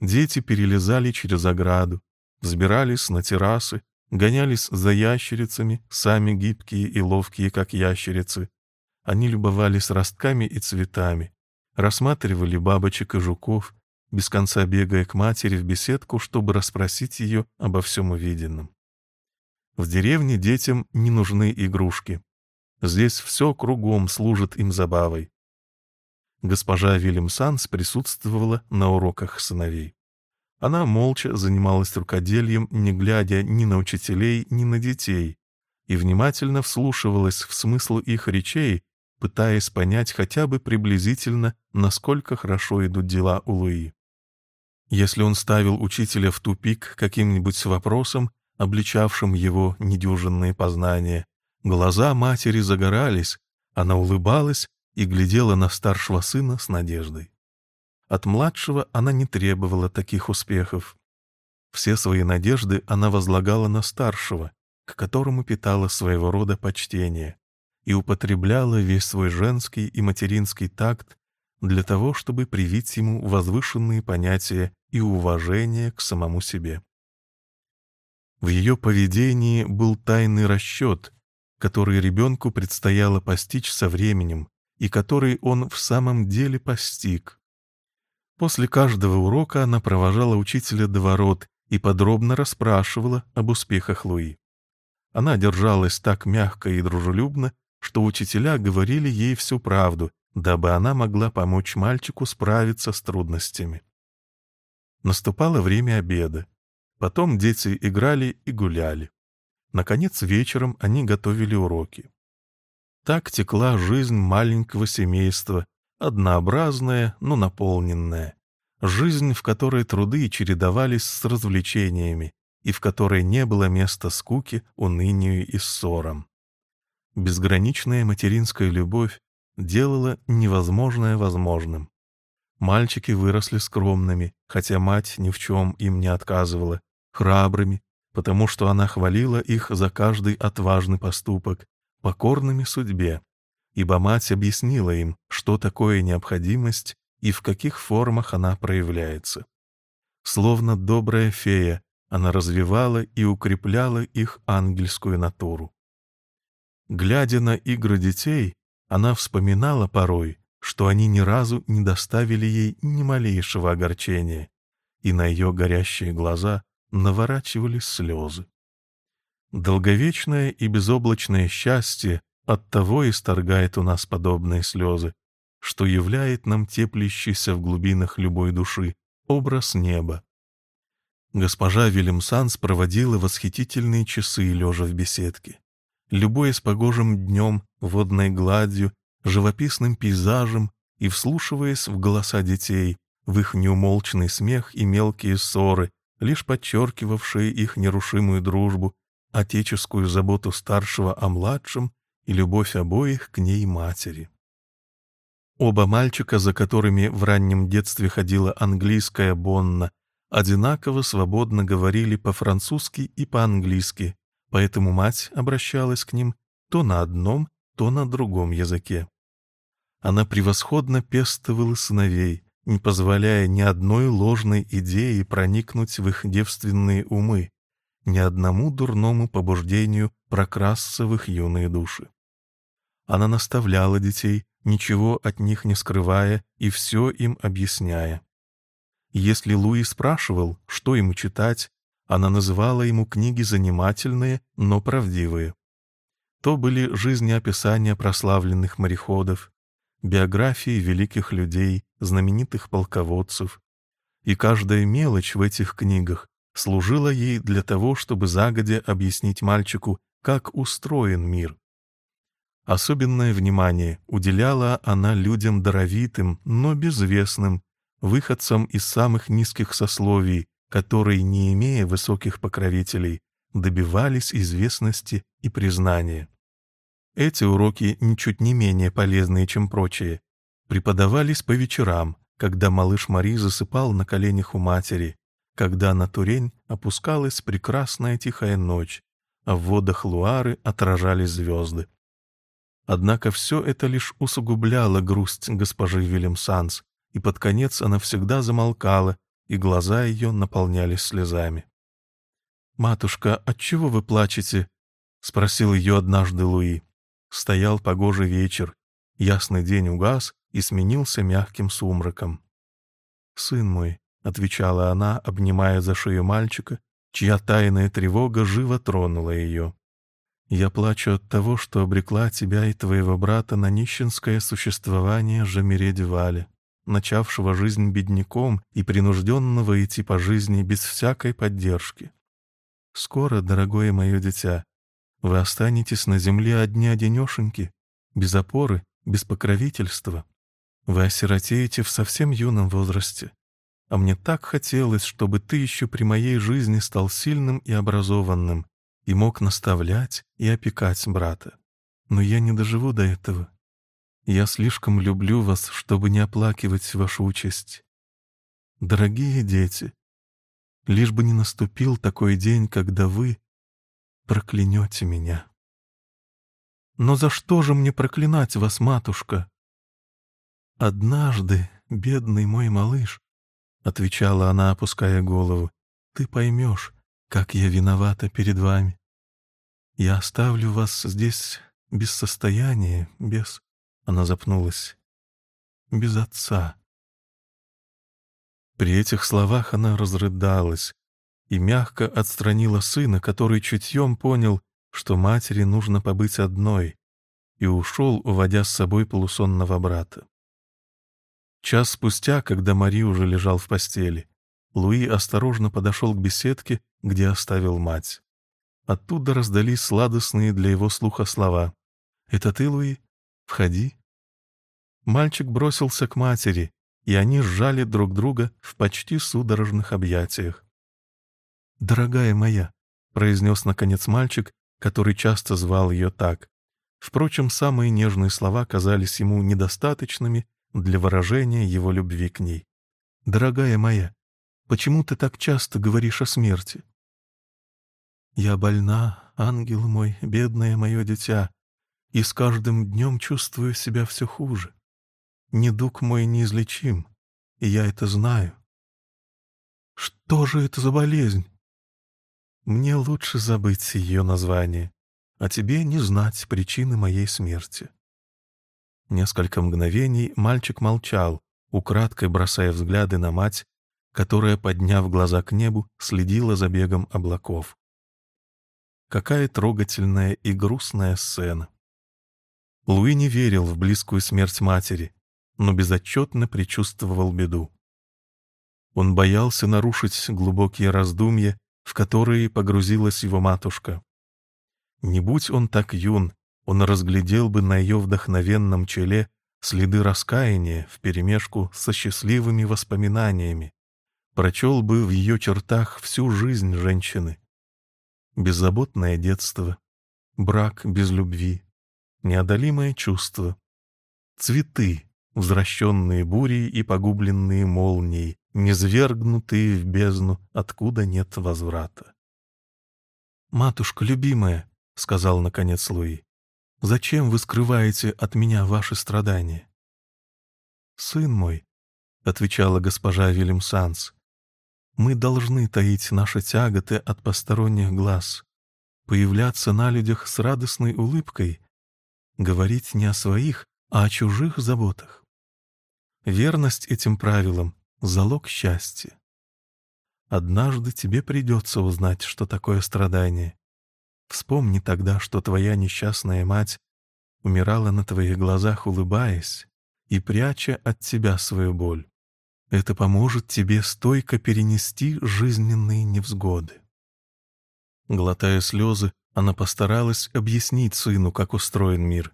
Дети перелезали через ограду, взбирались на террасы, гонялись за ящерицами, сами гибкие и ловкие, как ящерицы. Они любовались ростками и цветами, рассматривали бабочек и жуков, без конца бегая к матери в беседку, чтобы расспросить ее обо всем увиденном. В деревне детям не нужны игрушки. Здесь все кругом служит им забавой. Госпожа Вильям Санс присутствовала на уроках сыновей. Она молча занималась рукоделием, не глядя ни на учителей, ни на детей, и внимательно вслушивалась в смысл их речей, пытаясь понять хотя бы приблизительно, насколько хорошо идут дела у Луи. Если он ставил учителя в тупик каким-нибудь вопросом, обличавшим его недюжинные познания. Глаза матери загорались, она улыбалась и глядела на старшего сына с надеждой. От младшего она не требовала таких успехов. Все свои надежды она возлагала на старшего, к которому питала своего рода почтение, и употребляла весь свой женский и материнский такт для того, чтобы привить ему возвышенные понятия и уважение к самому себе. В ее поведении был тайный расчет, который ребенку предстояло постичь со временем и который он в самом деле постиг. После каждого урока она провожала учителя до ворот и подробно расспрашивала об успехах Луи. Она держалась так мягко и дружелюбно, что учителя говорили ей всю правду, дабы она могла помочь мальчику справиться с трудностями. Наступало время обеда. Потом дети играли и гуляли. Наконец, вечером они готовили уроки. Так текла жизнь маленького семейства, однообразная, но наполненная. Жизнь, в которой труды чередовались с развлечениями, и в которой не было места скуке, унынию и ссорам. Безграничная материнская любовь делала невозможное возможным. Мальчики выросли скромными, хотя мать ни в чем им не отказывала, храбрыми, потому что она хвалила их за каждый отважный поступок, покорными судьбе, ибо мать объяснила им, что такое необходимость и в каких формах она проявляется. Словно добрая фея, она развивала и укрепляла их ангельскую натуру. Глядя на игры детей, она вспоминала порой, что они ни разу не доставили ей ни малейшего огорчения, и на ее горящие глаза наворачивались слезы. Долговечное и безоблачное счастье оттого исторгает у нас подобные слезы, что являет нам теплящийся в глубинах любой души образ неба. Госпожа Вильямсанс проводила восхитительные часы, лежа в беседке. Любуясь погожим днем, водной гладью, живописным пейзажем и вслушиваясь в голоса детей, в их неумолчный смех и мелкие ссоры, лишь подчеркивавшие их нерушимую дружбу, отеческую заботу старшего о младшем и любовь обоих к ней матери. Оба мальчика, за которыми в раннем детстве ходила английская Бонна, одинаково свободно говорили по-французски и по-английски, поэтому мать обращалась к ним то на одном, то на другом языке. Она превосходно пестовала сыновей, не позволяя ни одной ложной идее проникнуть в их девственные умы, ни одному дурному побуждению прокрасться в их юные души. Она наставляла детей, ничего от них не скрывая и все им объясняя. Если Луи спрашивал, что ему читать, она называла ему книги занимательные, но правдивые. То были жизнеописания прославленных мореходов, биографии великих людей, знаменитых полководцев. И каждая мелочь в этих книгах служила ей для того, чтобы загодя объяснить мальчику, как устроен мир. Особенное внимание уделяла она людям даровитым, но безвестным, выходцам из самых низких сословий, которые, не имея высоких покровителей, добивались известности и признания. Эти уроки, ничуть не менее полезные, чем прочие, преподавались по вечерам, когда малыш Мари засыпал на коленях у матери, когда на Турень опускалась прекрасная тихая ночь, а в водах Луары отражались звезды. Однако все это лишь усугубляло грусть госпожи Вильямсанс, и под конец она всегда замолкала, и глаза ее наполнялись слезами. «Матушка, отчего вы плачете?» — спросил ее однажды Луи. Стоял погожий вечер, ясный день угас и сменился мягким сумраком. «Сын мой», — отвечала она, обнимая за шею мальчика, чья тайная тревога живо тронула ее. Я плачу от того, что обрекла тебя и твоего брата на нищенское существование Жамиредь-Вале, начавшего жизнь бедняком и принужденного идти по жизни без всякой поддержки. Скоро, дорогое мое дитя, вы останетесь на земле одни-одинешеньки, без опоры, без покровительства. Вы осиротеете в совсем юном возрасте. А мне так хотелось, чтобы ты еще при моей жизни стал сильным и образованным, и мог наставлять и опекать брата. Но я не доживу до этого. Я слишком люблю вас, чтобы не оплакивать вашу участь. Дорогие дети, лишь бы не наступил такой день, когда вы проклянете меня. Но за что же мне проклинать вас, матушка? Однажды, бедный мой малыш, — отвечала она, опуская голову, — ты поймешь, как я виновата перед вами. Я оставлю вас здесь без состояния, без... Она запнулась. Без отца. При этих словах она разрыдалась и мягко отстранила сына, который чутьем понял, что матери нужно побыть одной, и ушел, уводя с собой полусонного брата. Час спустя, когда Мари уже лежал в постели, Луи осторожно подошел к беседке, где оставил мать. Оттуда раздались сладостные для его слуха слова. «Это ты, Луи? Входи». Мальчик бросился к матери, и они сжали друг друга в почти судорожных объятиях. «Дорогая моя», — произнес наконец мальчик, который часто звал ее так. Впрочем, самые нежные слова казались ему недостаточными для выражения его любви к ней. «Дорогая моя, Почему ты так часто говоришь о смерти? Я больна, ангел мой, бедное мое дитя, и с каждым днем чувствую себя все хуже. Недуг мой неизлечим, и я это знаю. Что же это за болезнь? Мне лучше забыть ее название, а тебе не знать причины моей смерти. Несколько мгновений мальчик молчал, украдкой бросая взгляды на мать которая, подняв глаза к небу, следила за бегом облаков. Какая трогательная и грустная сцена. Луи не верил в близкую смерть матери, но безотчетно предчувствовал беду. Он боялся нарушить глубокие раздумья, в которые погрузилась его матушка. Не будь он так юн, он разглядел бы на ее вдохновенном челе следы раскаяния вперемешку со счастливыми воспоминаниями, прочел бы в ее чертах всю жизнь женщины. Беззаботное детство, брак без любви, неодолимое чувство, цветы, возвращенные бурей и погубленные молнией, низвергнутые в бездну, откуда нет возврата. «Матушка любимая», — сказал наконец Луи, — «зачем вы скрываете от меня ваши страдания?» «Сын мой», — отвечала госпожа Вильям Санс, мы должны таить наши тяготы от посторонних глаз, появляться на людях с радостной улыбкой, говорить не о своих, а о чужих заботах. Верность этим правилам — залог счастья. Однажды тебе придется узнать, что такое страдание. Вспомни тогда, что твоя несчастная мать умирала на твоих глазах, улыбаясь и пряча от тебя свою боль. Это поможет тебе стойко перенести жизненные невзгоды. Глотая слезы, она постаралась объяснить сыну, как устроен мир,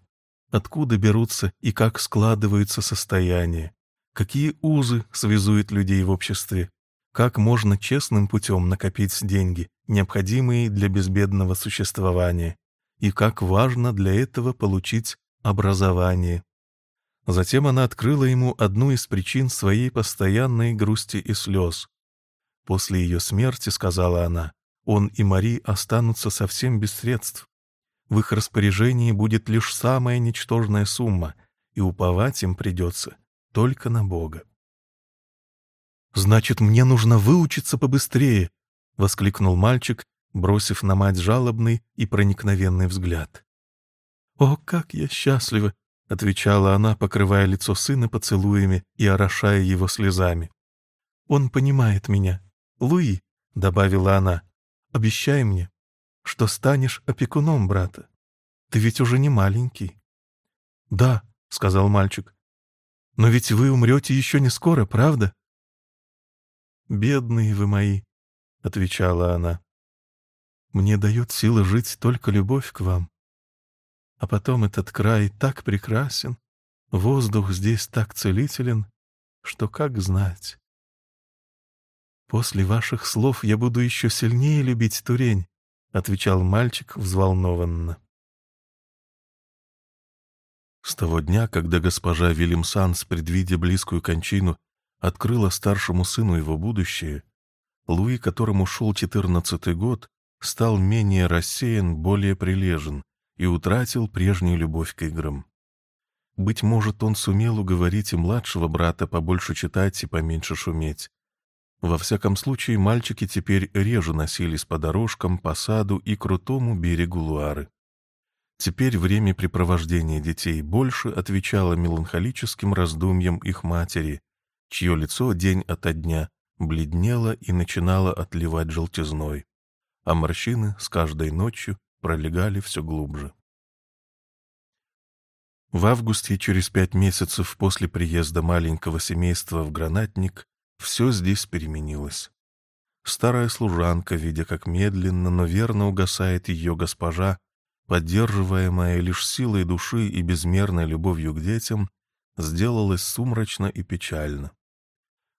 откуда берутся и как складываются состояния, какие узы связуют людей в обществе, как можно честным путем накопить деньги, необходимые для безбедного существования, и как важно для этого получить образование, Затем она открыла ему одну из причин своей постоянной грусти и слез. После ее смерти, сказала она, он и Мари останутся совсем без средств. В их распоряжении будет лишь самая ничтожная сумма, и уповать им придется только на Бога. «Значит, мне нужно выучиться побыстрее!» — воскликнул мальчик, бросив на мать жалобный и проникновенный взгляд. «О, как я счастлива! — отвечала она, покрывая лицо сына поцелуями и орошая его слезами. «Он понимает меня. Луи», — добавила она, — «обещай мне, что станешь опекуном брата. Ты ведь уже не маленький». «Да», — сказал мальчик, — «но ведь вы умрете еще не скоро, правда?» «Бедные вы мои», — отвечала она. «Мне дает силы жить только любовь к вам. А потом этот край так прекрасен, воздух здесь так целителен, что как знать. «После ваших слов я буду еще сильнее любить Турень», — отвечал мальчик взволнованно. С того дня, когда госпожа Вильямсанс, предвидя близкую кончину, открыла старшему сыну его будущее, Луи, которому шел четырнадцатый год, стал менее рассеян, более прилежен, и утратил прежнюю любовь к играм. Быть может, он сумел уговорить и младшего брата побольше читать и поменьше шуметь. Во всяком случае, мальчики теперь реже носились по дорожкам, по саду и крутому берегу Луары. Теперь время препровождения детей больше отвечало меланхолическим раздумьям их матери, чье лицо день ото дня бледнело и начинало отливать желтизной, а морщины с каждой ночью пролегали все глубже. В августе, через пять месяцев после приезда маленького семейства в Гранатник, все здесь переменилось. Старая служанка, видя, как медленно, но верно угасает ее госпожа, поддерживаемая лишь силой души и безмерной любовью к детям, сделалась сумрачно и печально.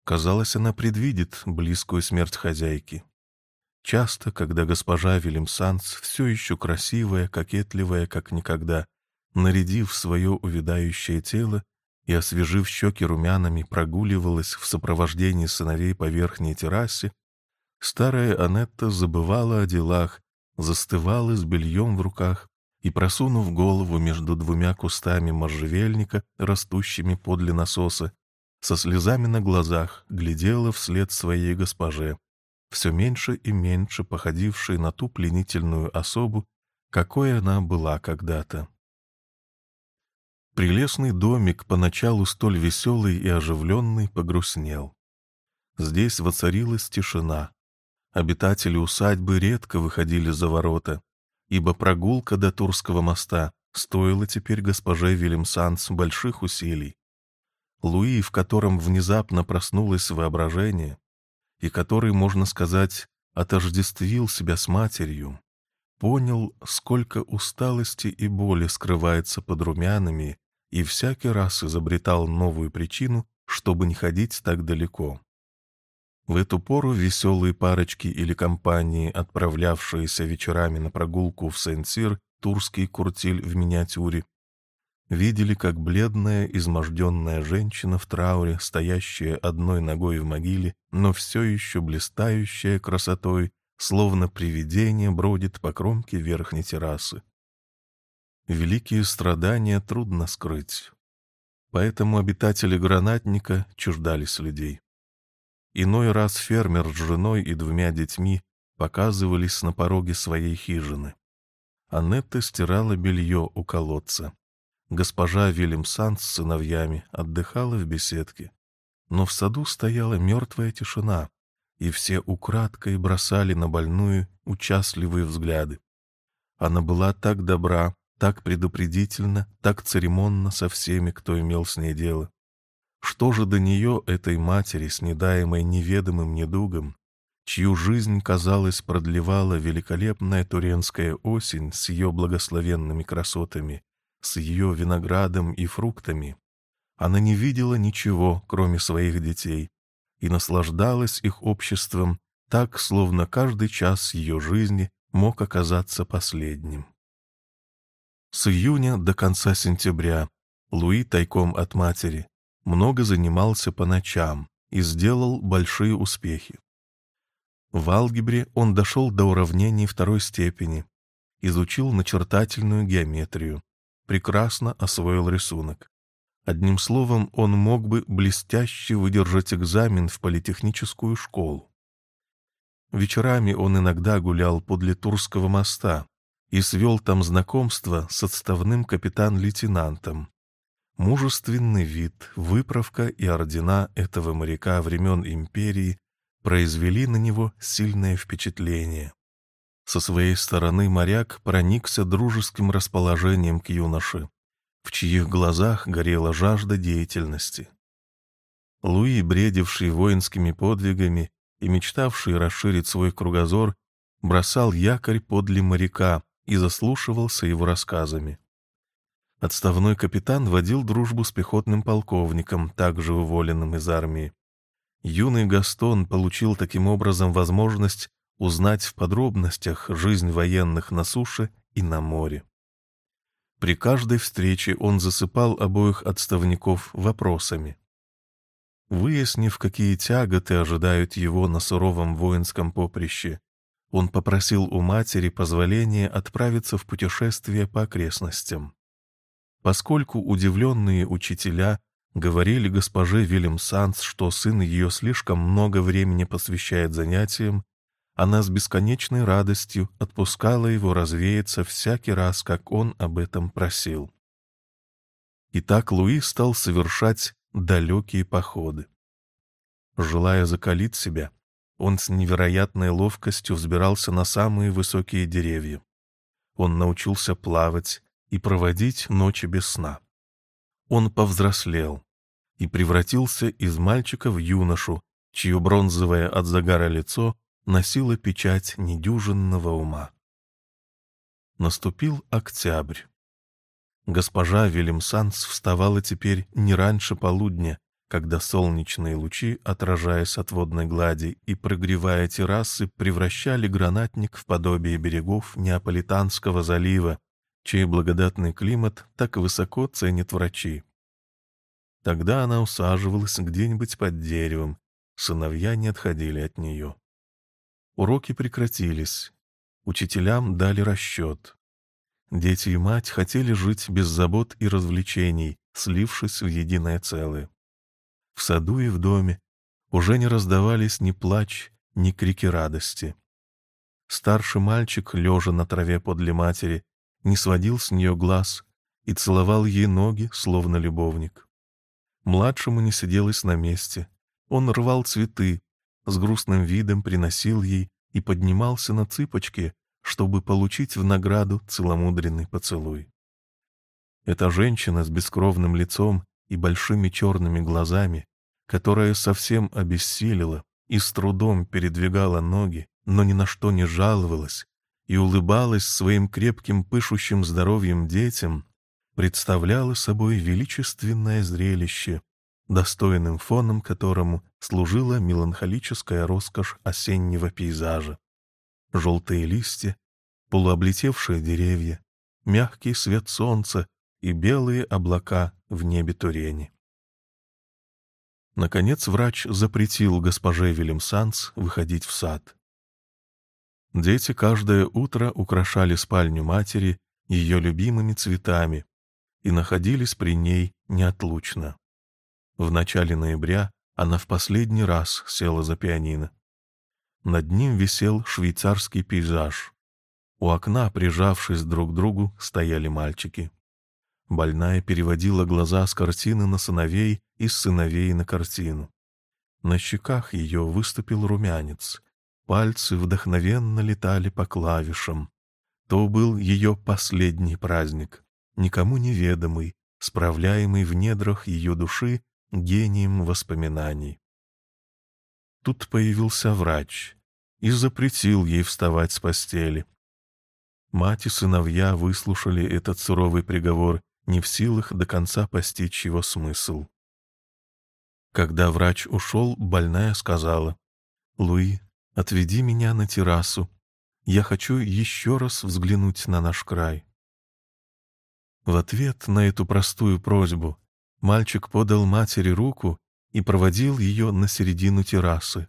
Казалось, она предвидит близкую смерть хозяйки. Часто, когда госпожа Вильямсанс, все еще красивая, кокетливая, как никогда, нарядив свое увядающее тело и освежив щеки румянами, прогуливалась в сопровождении сыновей по верхней террасе, старая Анетта забывала о делах, застывала с бельем в руках и, просунув голову между двумя кустами можжевельника, растущими подле насоса, со слезами на глазах глядела вслед своей госпоже, все меньше и меньше походившей на ту пленительную особу, какой она была когда-то. Прелестный домик, поначалу столь веселый и оживленный, погрустнел. Здесь воцарилась тишина. Обитатели усадьбы редко выходили за ворота, ибо прогулка до Турского моста стоила теперь госпоже Вильямсанс больших усилий. Луи, в котором внезапно проснулось воображение, и который, можно сказать, отождествил себя с матерью, понял, сколько усталости и боли скрывается под румянами, и всякий раз изобретал новую причину, чтобы не ходить так далеко. В эту пору веселые парочки или компании, отправлявшиеся вечерами на прогулку в Сен-Сир, турский куртиль в миниатюре, видели, как бледная, изможденная женщина в трауре, стоящая одной ногой в могиле, но все еще блистающая красотой, словно привидение бродит по кромке верхней террасы. Великие страдания трудно скрыть. Поэтому обитатели гранатника чуждались людей. Иной раз фермер с женой и двумя детьми показывались на пороге своей хижины. Анетта стирала белье у колодца. Госпожа Вильямсан с сыновьями отдыхала в беседке. Но в саду стояла мертвая тишина, и все украдкой бросали на больную участливые взгляды. Она была так добра, так предупредительна, так церемонна со всеми, кто имел с ней дело. Что же до нее, этой матери, снедаемой неведомым недугом, чью жизнь, казалось, продлевала великолепная туренская осень с ее благословенными красотами, с ее виноградом и фруктами, она не видела ничего, кроме своих детей, и наслаждалась их обществом так, словно каждый час ее жизни мог оказаться последним. С июня до конца сентября Луи тайком от матери много занимался по ночам и сделал большие успехи. В алгебре он дошел до уравнений второй степени, изучил начертательную геометрию, прекрасно освоил рисунок. Одним словом, он мог бы блестяще выдержать экзамен в политехническую школу. Вечерами он иногда гулял подле Турского моста и свел там знакомство с отставным капитан-лейтенантом, Мужественный вид, выправка и ордена этого моряка времен империи произвели на него сильное впечатление. Со своей стороны моряк проникся дружеским расположением к юноше, в чьих глазах горела жажда деятельности. Луи, бредивший воинскими подвигами и мечтавший расширить свой кругозор, бросал якорь подле моряка и заслушивался его рассказами. Отставной капитан водил дружбу с пехотным полковником, также уволенным из армии. Юный Гастон получил таким образом возможность узнать в подробностях жизнь военных на суше и на море. При каждой встрече он засыпал обоих отставников вопросами. Выяснив, какие тяготы ожидают его на суровом воинском поприще, он попросил у матери позволения отправиться в путешествие по окрестностям. Поскольку удивленные учителя говорили госпоже Вильям Санс, что сын ее слишком много времени посвящает занятиям, она с бесконечной радостью отпускала его развеяться всякий раз, как он об этом просил. И так Луи стал совершать далекие походы. Желая закалить себя, он с невероятной ловкостью взбирался на самые высокие деревья. Он научился плавать, и проводить ночи без сна. Он повзрослел и превратился из мальчика в юношу, чье бронзовое от загара лицо носило печать недюжинного ума. Наступил октябрь. Госпожа Вильямсанс вставала теперь не раньше полудня, когда солнечные лучи, отражаясь от водной глади и прогревая террасы, превращали гранатник в подобие берегов Неаполитанского залива, чей благодатный климат так высоко ценят врачи. Тогда она усаживалась где-нибудь под деревом, сыновья не отходили от нее. Уроки прекратились, учителям дали расчет. Дети и мать хотели жить без забот и развлечений, слившись в единое целое. В саду и в доме уже не раздавались ни плач, ни крики радости. Старший мальчик, лежа на траве подле матери, не сводил с нее глаз и целовал ей ноги, словно любовник. Младшему не сиделось на месте. Он рвал цветы, с грустным видом приносил ей и поднимался на цыпочки, чтобы получить в награду целомудренный поцелуй. Эта женщина с бескровным лицом и большими черными глазами, которая совсем обессилила и с трудом передвигала ноги, но ни на что не жаловалась и улыбалась своим крепким пышущим здоровьем детям, представляла собой величественное зрелище, достойным фоном которому служила меланхолическая роскошь осеннего пейзажа. Желтые листья, полуоблетевшие деревья, мягкий свет солнца и белые облака в небе Турени. Наконец врач запретил госпоже Вильямсанс выходить в сад. Дети каждое утро украшали спальню матери ее любимыми цветами и находились при ней неотлучно. В начале ноября она в последний раз села за пианино. Над ним висел швейцарский пейзаж. У окна, прижавшись друг к другу, стояли мальчики. Больная переводила глаза с картины на сыновей и с сыновей на картину. На щеках ее выступил румянец. Пальцы вдохновенно летали по клавишам. То был ее последний праздник, никому неведомый, справляемый в недрах ее души гением воспоминаний. Тут появился врач и запретил ей вставать с постели. Мать и сыновья выслушали этот суровый приговор не в силах до конца постичь его смысл. Когда врач ушел, больная сказала, «Луи, отведи меня на террасу. Я хочу еще раз взглянуть на наш край». В ответ на эту простую просьбу мальчик подал матери руку и проводил ее на середину террасы.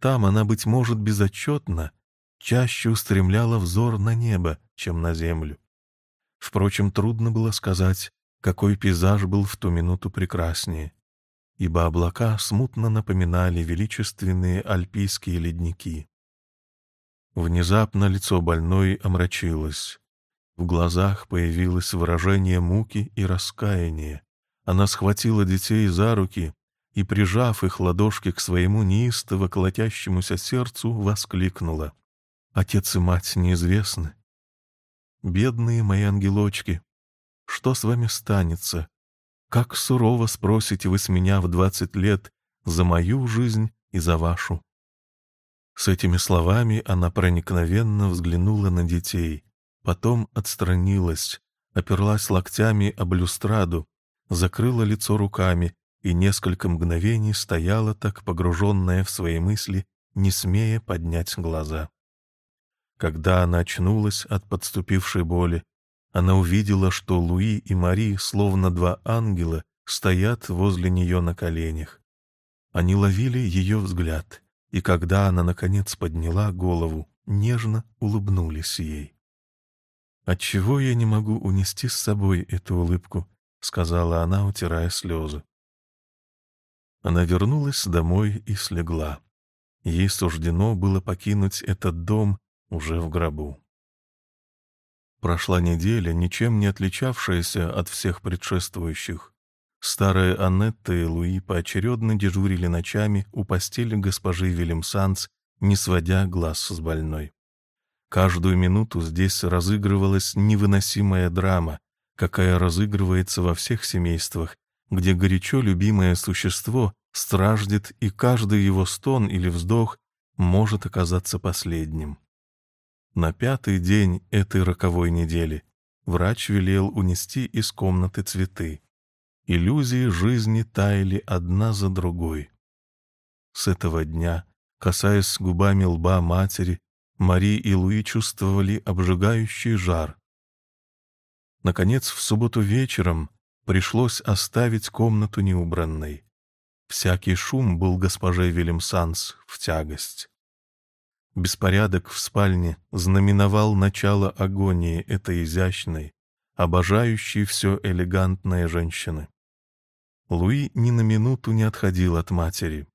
Там она, быть может, безотчетно, чаще устремляла взор на небо, чем на землю. Впрочем, трудно было сказать, какой пейзаж был в ту минуту прекраснее, ибо облака смутно напоминали величественные альпийские ледники. Внезапно лицо больной омрачилось. В глазах появилось выражение муки и раскаяния. Она схватила детей за руки и, прижав их ладошки к своему неистово колотящемуся сердцу, воскликнула. «Отец и мать неизвестны. Бедные мои ангелочки, что с вами станется? Как сурово спросите вы с меня в двадцать лет за мою жизнь и за вашу?» С этими словами она проникновенно взглянула на детей, потом отстранилась, оперлась локтями об люстраду, закрыла лицо руками и несколько мгновений стояла так погруженная в свои мысли, не смея поднять глаза. Когда она очнулась от подступившей боли, она увидела, что Луи и Мари, словно два ангела, стоят возле нее на коленях. Они ловили ее взгляд, и когда она, наконец, подняла голову, нежно улыбнулись ей. «Отчего я не могу унести с собой эту улыбку?» — сказала она, утирая слезы. Она вернулась домой и слегла. Ей суждено было покинуть этот дом уже в гробу. Прошла неделя, ничем не отличавшаяся от всех предшествующих. Старые Аннетта и Луи поочередно дежурили ночами у постели госпожи Вильямсанс, не сводя глаз с больной. Каждую минуту здесь разыгрывалась невыносимая драма, какая разыгрывается во всех семействах, где горячо любимое существо страждет, и каждый его стон или вздох может оказаться последним. На пятый день этой роковой недели врач велел унести из комнаты цветы. Иллюзии жизни таяли одна за другой. С этого дня, касаясь губами лба матери, Мари и Луи чувствовали обжигающий жар. Наконец, в субботу вечером пришлось оставить комнату неубранной. Всякий шум был госпоже Вильямсанс в тягость. Беспорядок в спальне знаменовал начало агонии этой изящной, обожающей все элегантной женщины. Луи ни на минуту не отходил от матери.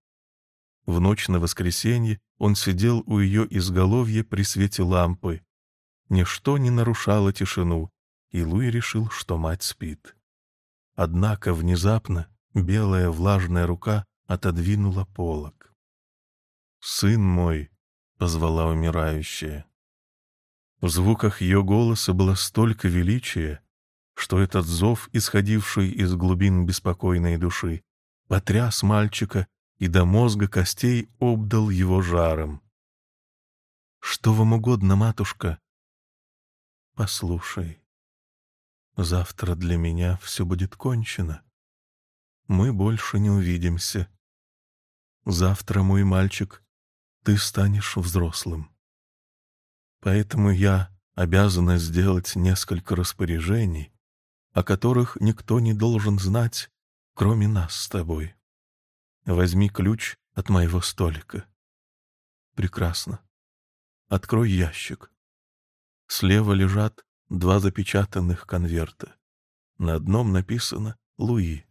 В ночь на воскресенье он сидел у ее изголовья при свете лампы. Ничто не нарушало тишину, и Луи решил, что мать спит. Однако внезапно белая влажная рука отодвинула полог. «Сын мой!» позвала умирающая. В звуках ее голоса было столько величия, что этот зов, исходивший из глубин беспокойной души, потряс мальчика и до мозга костей обдал его жаром. «Что вам угодно, матушка?» «Послушай, завтра для меня все будет кончено. Мы больше не увидимся. Завтра, мой мальчик, ты станешь взрослым. Поэтому я обязана сделать несколько распоряжений, о которых никто не должен знать, кроме нас с тобой. Возьми ключ от моего столика. Прекрасно. Открой ящик. Слева лежат два запечатанных конверта. На одном написано «Луи»,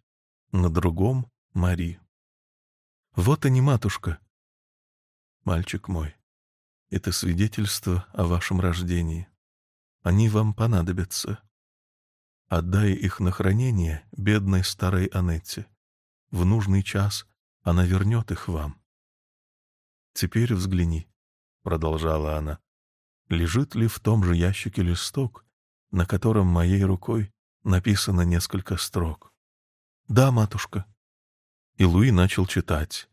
на другом — «Мари». Вот они, матушка. Мальчик мой, это свидетельство о вашем рождении. Они вам понадобятся. Отдай их на хранение бедной старой Анетте. В нужный час она вернет их вам. Теперь взгляни, — продолжала она, — лежит ли в том же ящике листок, на котором моей рукой написано несколько строк. Да, матушка. И Луи начал читать.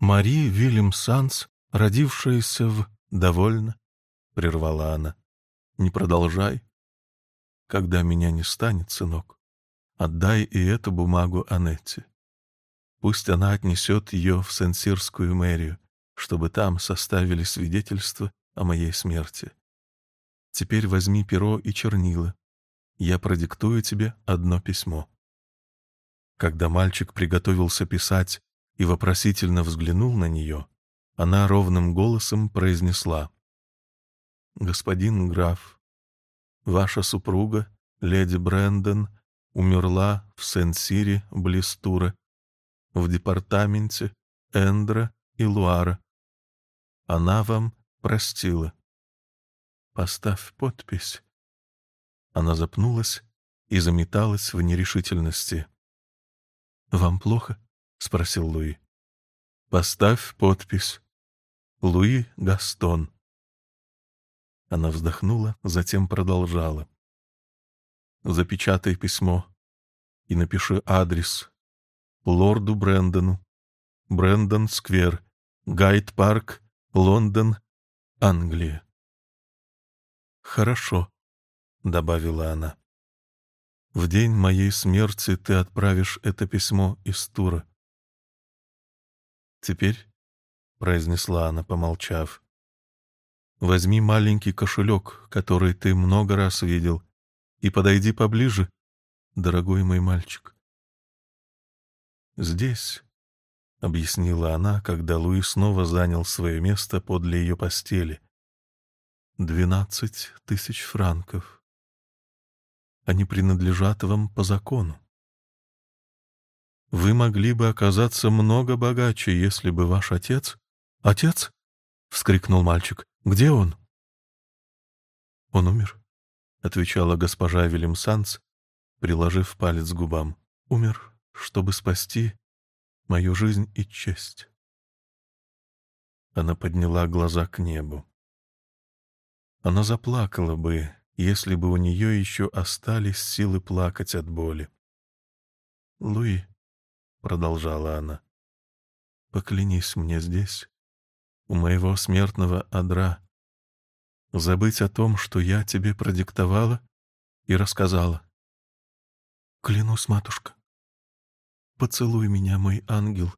Мари Вильям Санс, родившаяся в «Довольно», — прервала она. «Не продолжай. Когда меня не станет, сынок, отдай и эту бумагу Анетте. Пусть она отнесет ее в Сенсирскую мэрию, чтобы там составили свидетельство о моей смерти. Теперь возьми перо и чернила. Я продиктую тебе одно письмо». Когда мальчик приготовился писать и вопросительно взглянул на нее, она ровным голосом произнесла. «Господин граф, ваша супруга, леди Брэндон, умерла в Сен-Сире, близ Тура, в департаменте Эндра и Луара. Она вам простила. Поставь подпись». Она запнулась и заметалась в нерешительности. «Вам плохо?» — спросил Луи. «Поставь подпись». Луи Гастон. Она вздохнула, затем продолжала. Запечатай письмо и напиши адрес лорду Брэндону. Брэндон Сквер, Гайд Парк, Лондон, Англия. «Хорошо», — добавила она. «В день моей смерти ты отправишь это письмо из Тура. Теперь — произнесла она, помолчав. «Возьми маленький кошелек, который ты много раз видел, и подойди поближе, дорогой мой мальчик». «Здесь», — объяснила она, когда Луи снова занял свое место подле ее постели. «Двенадцать тысяч франков. Они принадлежат вам по закону. Вы могли бы оказаться много богаче, если бы ваш отец «Отец?» — вскрикнул мальчик. «Где он?» «Он умер», — отвечала госпожа Вильямсанц, приложив палец к губам. «Умер, чтобы спасти мою жизнь и честь». Она подняла глаза к небу. Она заплакала бы, если бы у нее еще остались силы плакать от боли. «Луи», — продолжала она, — «поклянись мне здесь, у моего смертного одра. Забыть о том, что я тебе продиктовала и рассказала. Клянусь, матушка, поцелуй меня, мой ангел.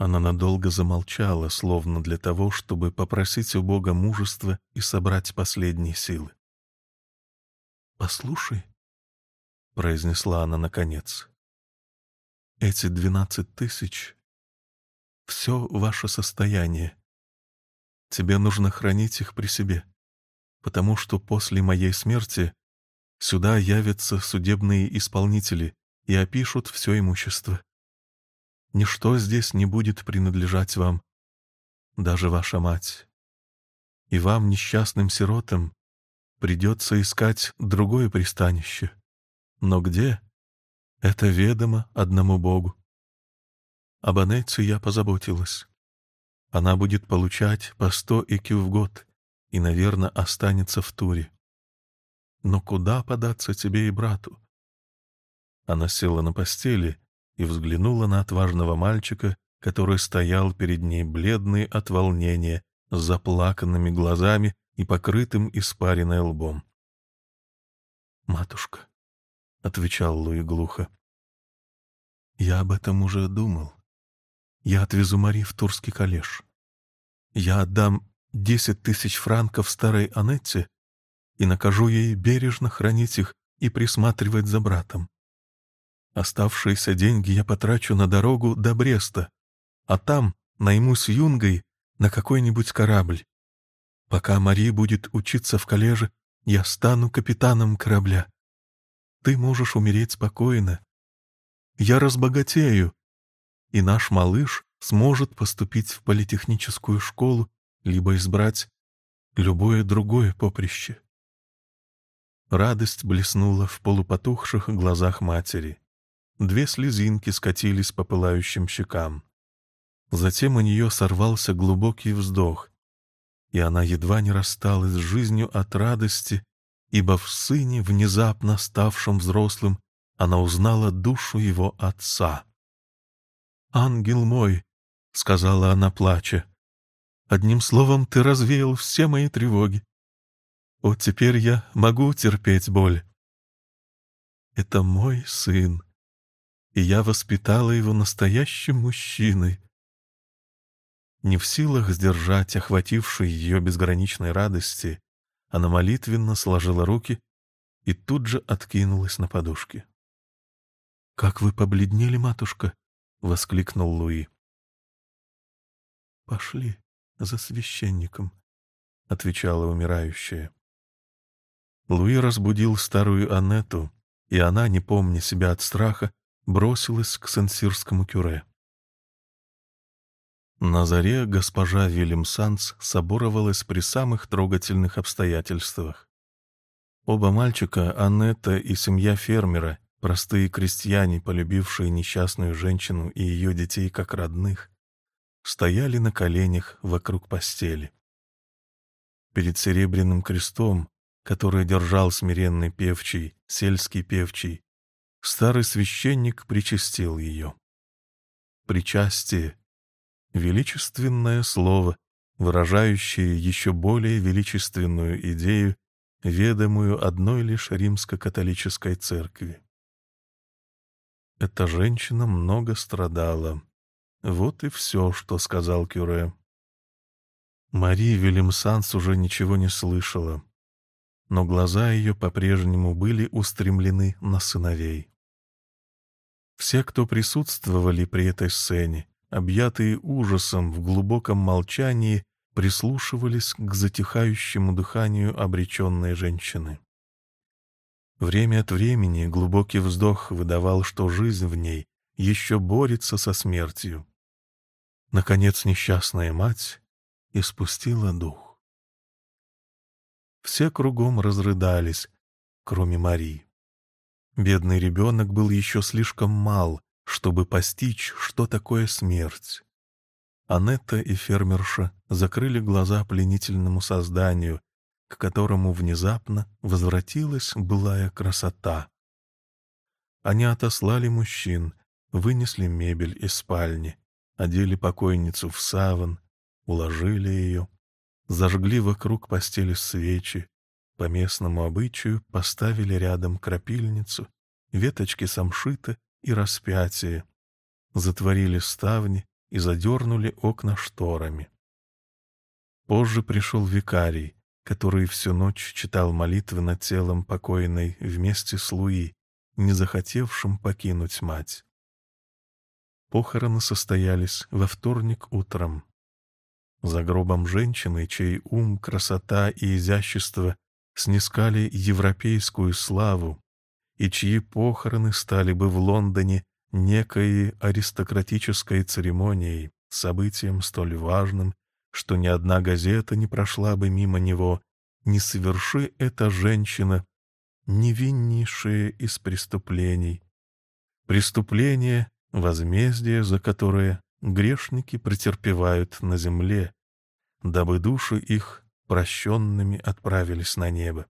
Она надолго замолчала, словно для того, чтобы попросить у Бога мужества и собрать последние силы. «Послушай», — произнесла она наконец, — «эти двенадцать тысяч все ваше состояние. Тебе нужно хранить их при себе, потому что после моей смерти сюда явятся судебные исполнители и опишут все имущество. Ничто здесь не будет принадлежать вам, даже ваша мать. И вам, несчастным сиротам, придется искать другое пристанище. Но где? Это ведомо одному Богу. Об Анетте я позаботилась. Она будет получать по сто икю в год, и, наверное, останется в туре. Но куда податься тебе и брату? Она села на постели и взглянула на отважного мальчика, который стоял перед ней бледный от волнения, с заплаканными глазами и покрытым испаренной лбом. «Матушка», — отвечал Луи глухо, — «я об этом уже думал. Я отвезу Мари в Турский коллеж. Я отдам десять тысяч франков старой Анетте и накажу ей бережно хранить их и присматривать за братом. Оставшиеся деньги я потрачу на дорогу до Бреста, а там наймусь юнгой на какой-нибудь корабль. Пока Мари будет учиться в коллеже, я стану капитаном корабля. Ты можешь умереть спокойно. Я разбогатею, и наш малыш сможет поступить в политехническую школу либо избрать любое другое поприще. Радость блеснула в полупотухших глазах матери. Две слезинки скатились по пылающим щекам. Затем у нее сорвался глубокий вздох, и она едва не рассталась с жизнью от радости, ибо в сыне, внезапно ставшем взрослым, она узнала душу его отца. «Ангел мой!» — сказала она, плача. «Одним словом, ты развеял все мои тревоги. Вот теперь я могу терпеть боль. Это мой сын, и я воспитала его настоящим мужчиной. Не в силах сдержать охватившей ее безграничной радости, она молитвенно сложила руки и тут же откинулась на подушке. «Как вы побледнели, матушка!» — воскликнул Луи. «Пошли за священником», — отвечала умирающая. Луи разбудил старую Анету, и она, не помня себя от страха, бросилась к сенсирскому кюре. На заре госпожа Вильям Санс соборовалась при самых трогательных обстоятельствах. Оба мальчика, Аннета и семья фермера, простые крестьяне, полюбившие несчастную женщину и ее детей как родных, стояли на коленях вокруг постели. Перед серебряным крестом, который держал смиренный певчий, сельский певчий, старый священник причастил ее. Причастие — величественное слово, выражающее еще более величественную идею, ведомую одной лишь римско-католической церкви. Эта женщина много страдала. Вот и все, что сказал Кюре. Мари Вильямсанс уже ничего не слышала, но глаза ее по-прежнему были устремлены на сыновей. Все, кто присутствовали при этой сцене, объятые ужасом в глубоком молчании, прислушивались к затихающему дыханию обреченной женщины. Время от времени глубокий вздох выдавал, что жизнь в ней еще борется со смертью. Наконец несчастная мать испустила дух. Все кругом разрыдались, кроме Марии. Бедный ребенок был еще слишком мал, чтобы постичь, что такое смерть. Анетта и фермерша закрыли глаза пленительному созданию, к которому внезапно возвратилась былая красота. Они отослали мужчин, вынесли мебель из спальни, одели покойницу в саван, уложили ее, зажгли вокруг постели свечи, по местному обычаю поставили рядом крапильницу, веточки самшита и распятие, затворили ставни и задернули окна шторами. Позже пришел викарий, который всю ночь читал молитвы над телом покойной вместе с Луи, не захотевшим покинуть мать. Похороны состоялись во вторник утром. За гробом женщины, чей ум, красота и изящество снискали европейскую славу, и чьи похороны стали бы в Лондоне некой аристократической церемонией, событием столь важным, что ни одна газета не прошла бы мимо него, не соверши эта женщина невиннейшее из преступлений. Преступление, возмездие за которое грешники претерпевают на земле, дабы души их прощенными отправились на небо.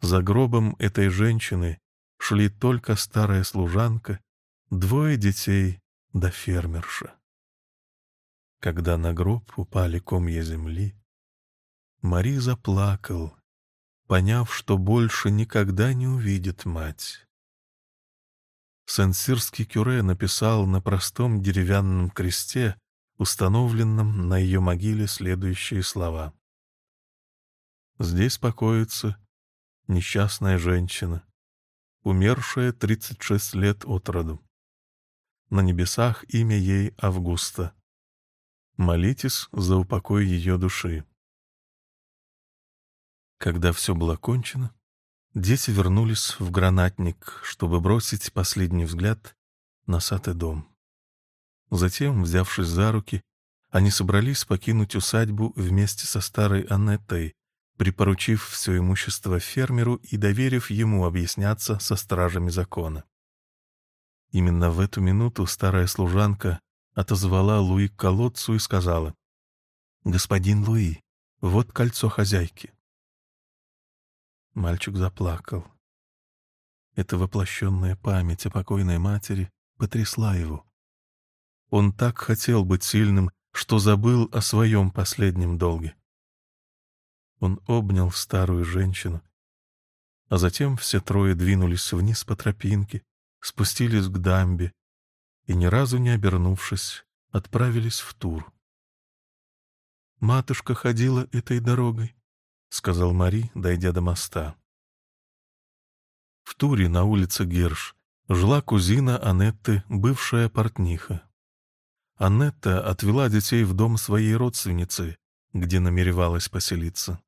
За гробом этой женщины шли только старая служанка, двое детей да фермерша. Когда на гроб упали комья земли, Мари заплакал, поняв, что больше никогда не увидит мать. Сенсирский кюре написал на простом деревянном кресте, установленном на ее могиле, следующие слова. «Здесь покоится несчастная женщина, умершая 36 лет от роду. На небесах имя ей Августа. Молитесь за упокой ее души. Когда все было кончено, дети вернулись в гранатник, чтобы бросить последний взгляд на сад и дом. Затем, взявшись за руки, они собрались покинуть усадьбу вместе со старой Аннеттой, припоручив все имущество фермеру и доверив ему объясняться со стражами закона. Именно в эту минуту старая служанка отозвала Луи к колодцу и сказала, «Господин Луи, вот кольцо хозяйки». Мальчик заплакал. Эта воплощенная память о покойной матери потрясла его. Он так хотел быть сильным, что забыл о своем последнем долге. Он обнял старую женщину, а затем все трое двинулись вниз по тропинке, спустились к дамбе и, ни разу не обернувшись, отправились в тур. «Матушка ходила этой дорогой», — сказал Мари, дойдя до моста. В туре на улице Герш жила кузина Анетты, бывшая портниха. Анетта отвела детей в дом своей родственницы, где намеревалась поселиться.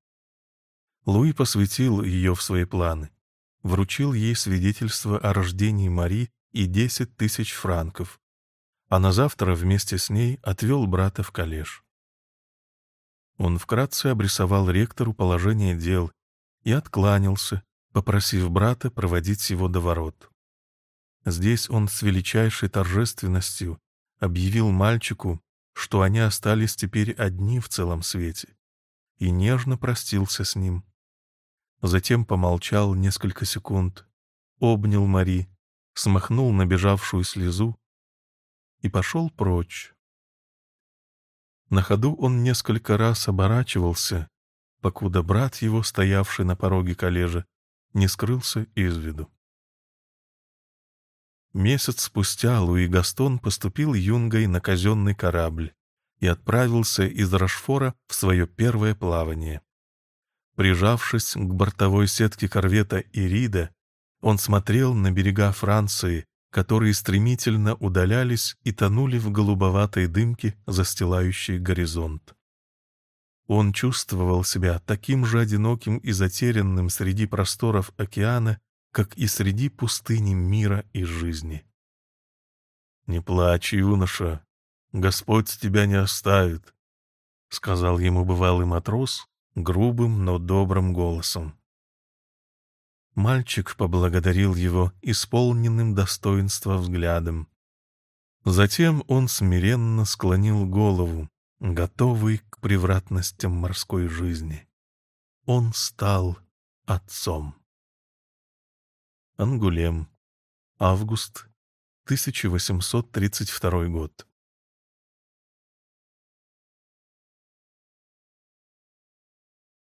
Луи посвятил ее в свои планы, вручил ей свидетельство о рождении Мари и десять тысяч франков, а на завтра вместе с ней отвел брата в коллеж. Он вкратце обрисовал ректору положение дел и откланялся, попросив брата проводить его до ворот. Здесь он с величайшей торжественностью объявил мальчику, что они остались теперь одни в целом свете, и нежно простился с ним. Затем помолчал несколько секунд, обнял Мари, смахнул набежавшую слезу и пошел прочь. На ходу он несколько раз оборачивался, покуда брат его, стоявший на пороге коллежа, не скрылся из виду. Месяц спустя Луи Гастон поступил юнгой на казенный корабль и отправился из Рашфора в свое первое плавание. Прижавшись к бортовой сетке корвета «Ирида», он смотрел на берега Франции, которые стремительно удалялись и тонули в голубоватой дымке, застилающей горизонт. Он чувствовал себя таким же одиноким и затерянным среди просторов океана, как и среди пустыни мира и жизни. «Не плачь, юноша, Господь тебя не оставит», — сказал ему бывалый матрос, грубым, но добрым голосом. Мальчик поблагодарил его исполненным достоинства взглядом. Затем он смиренно склонил голову, готовый к превратностям морской жизни. Он стал отцом. Ангулем. Август 1832 год.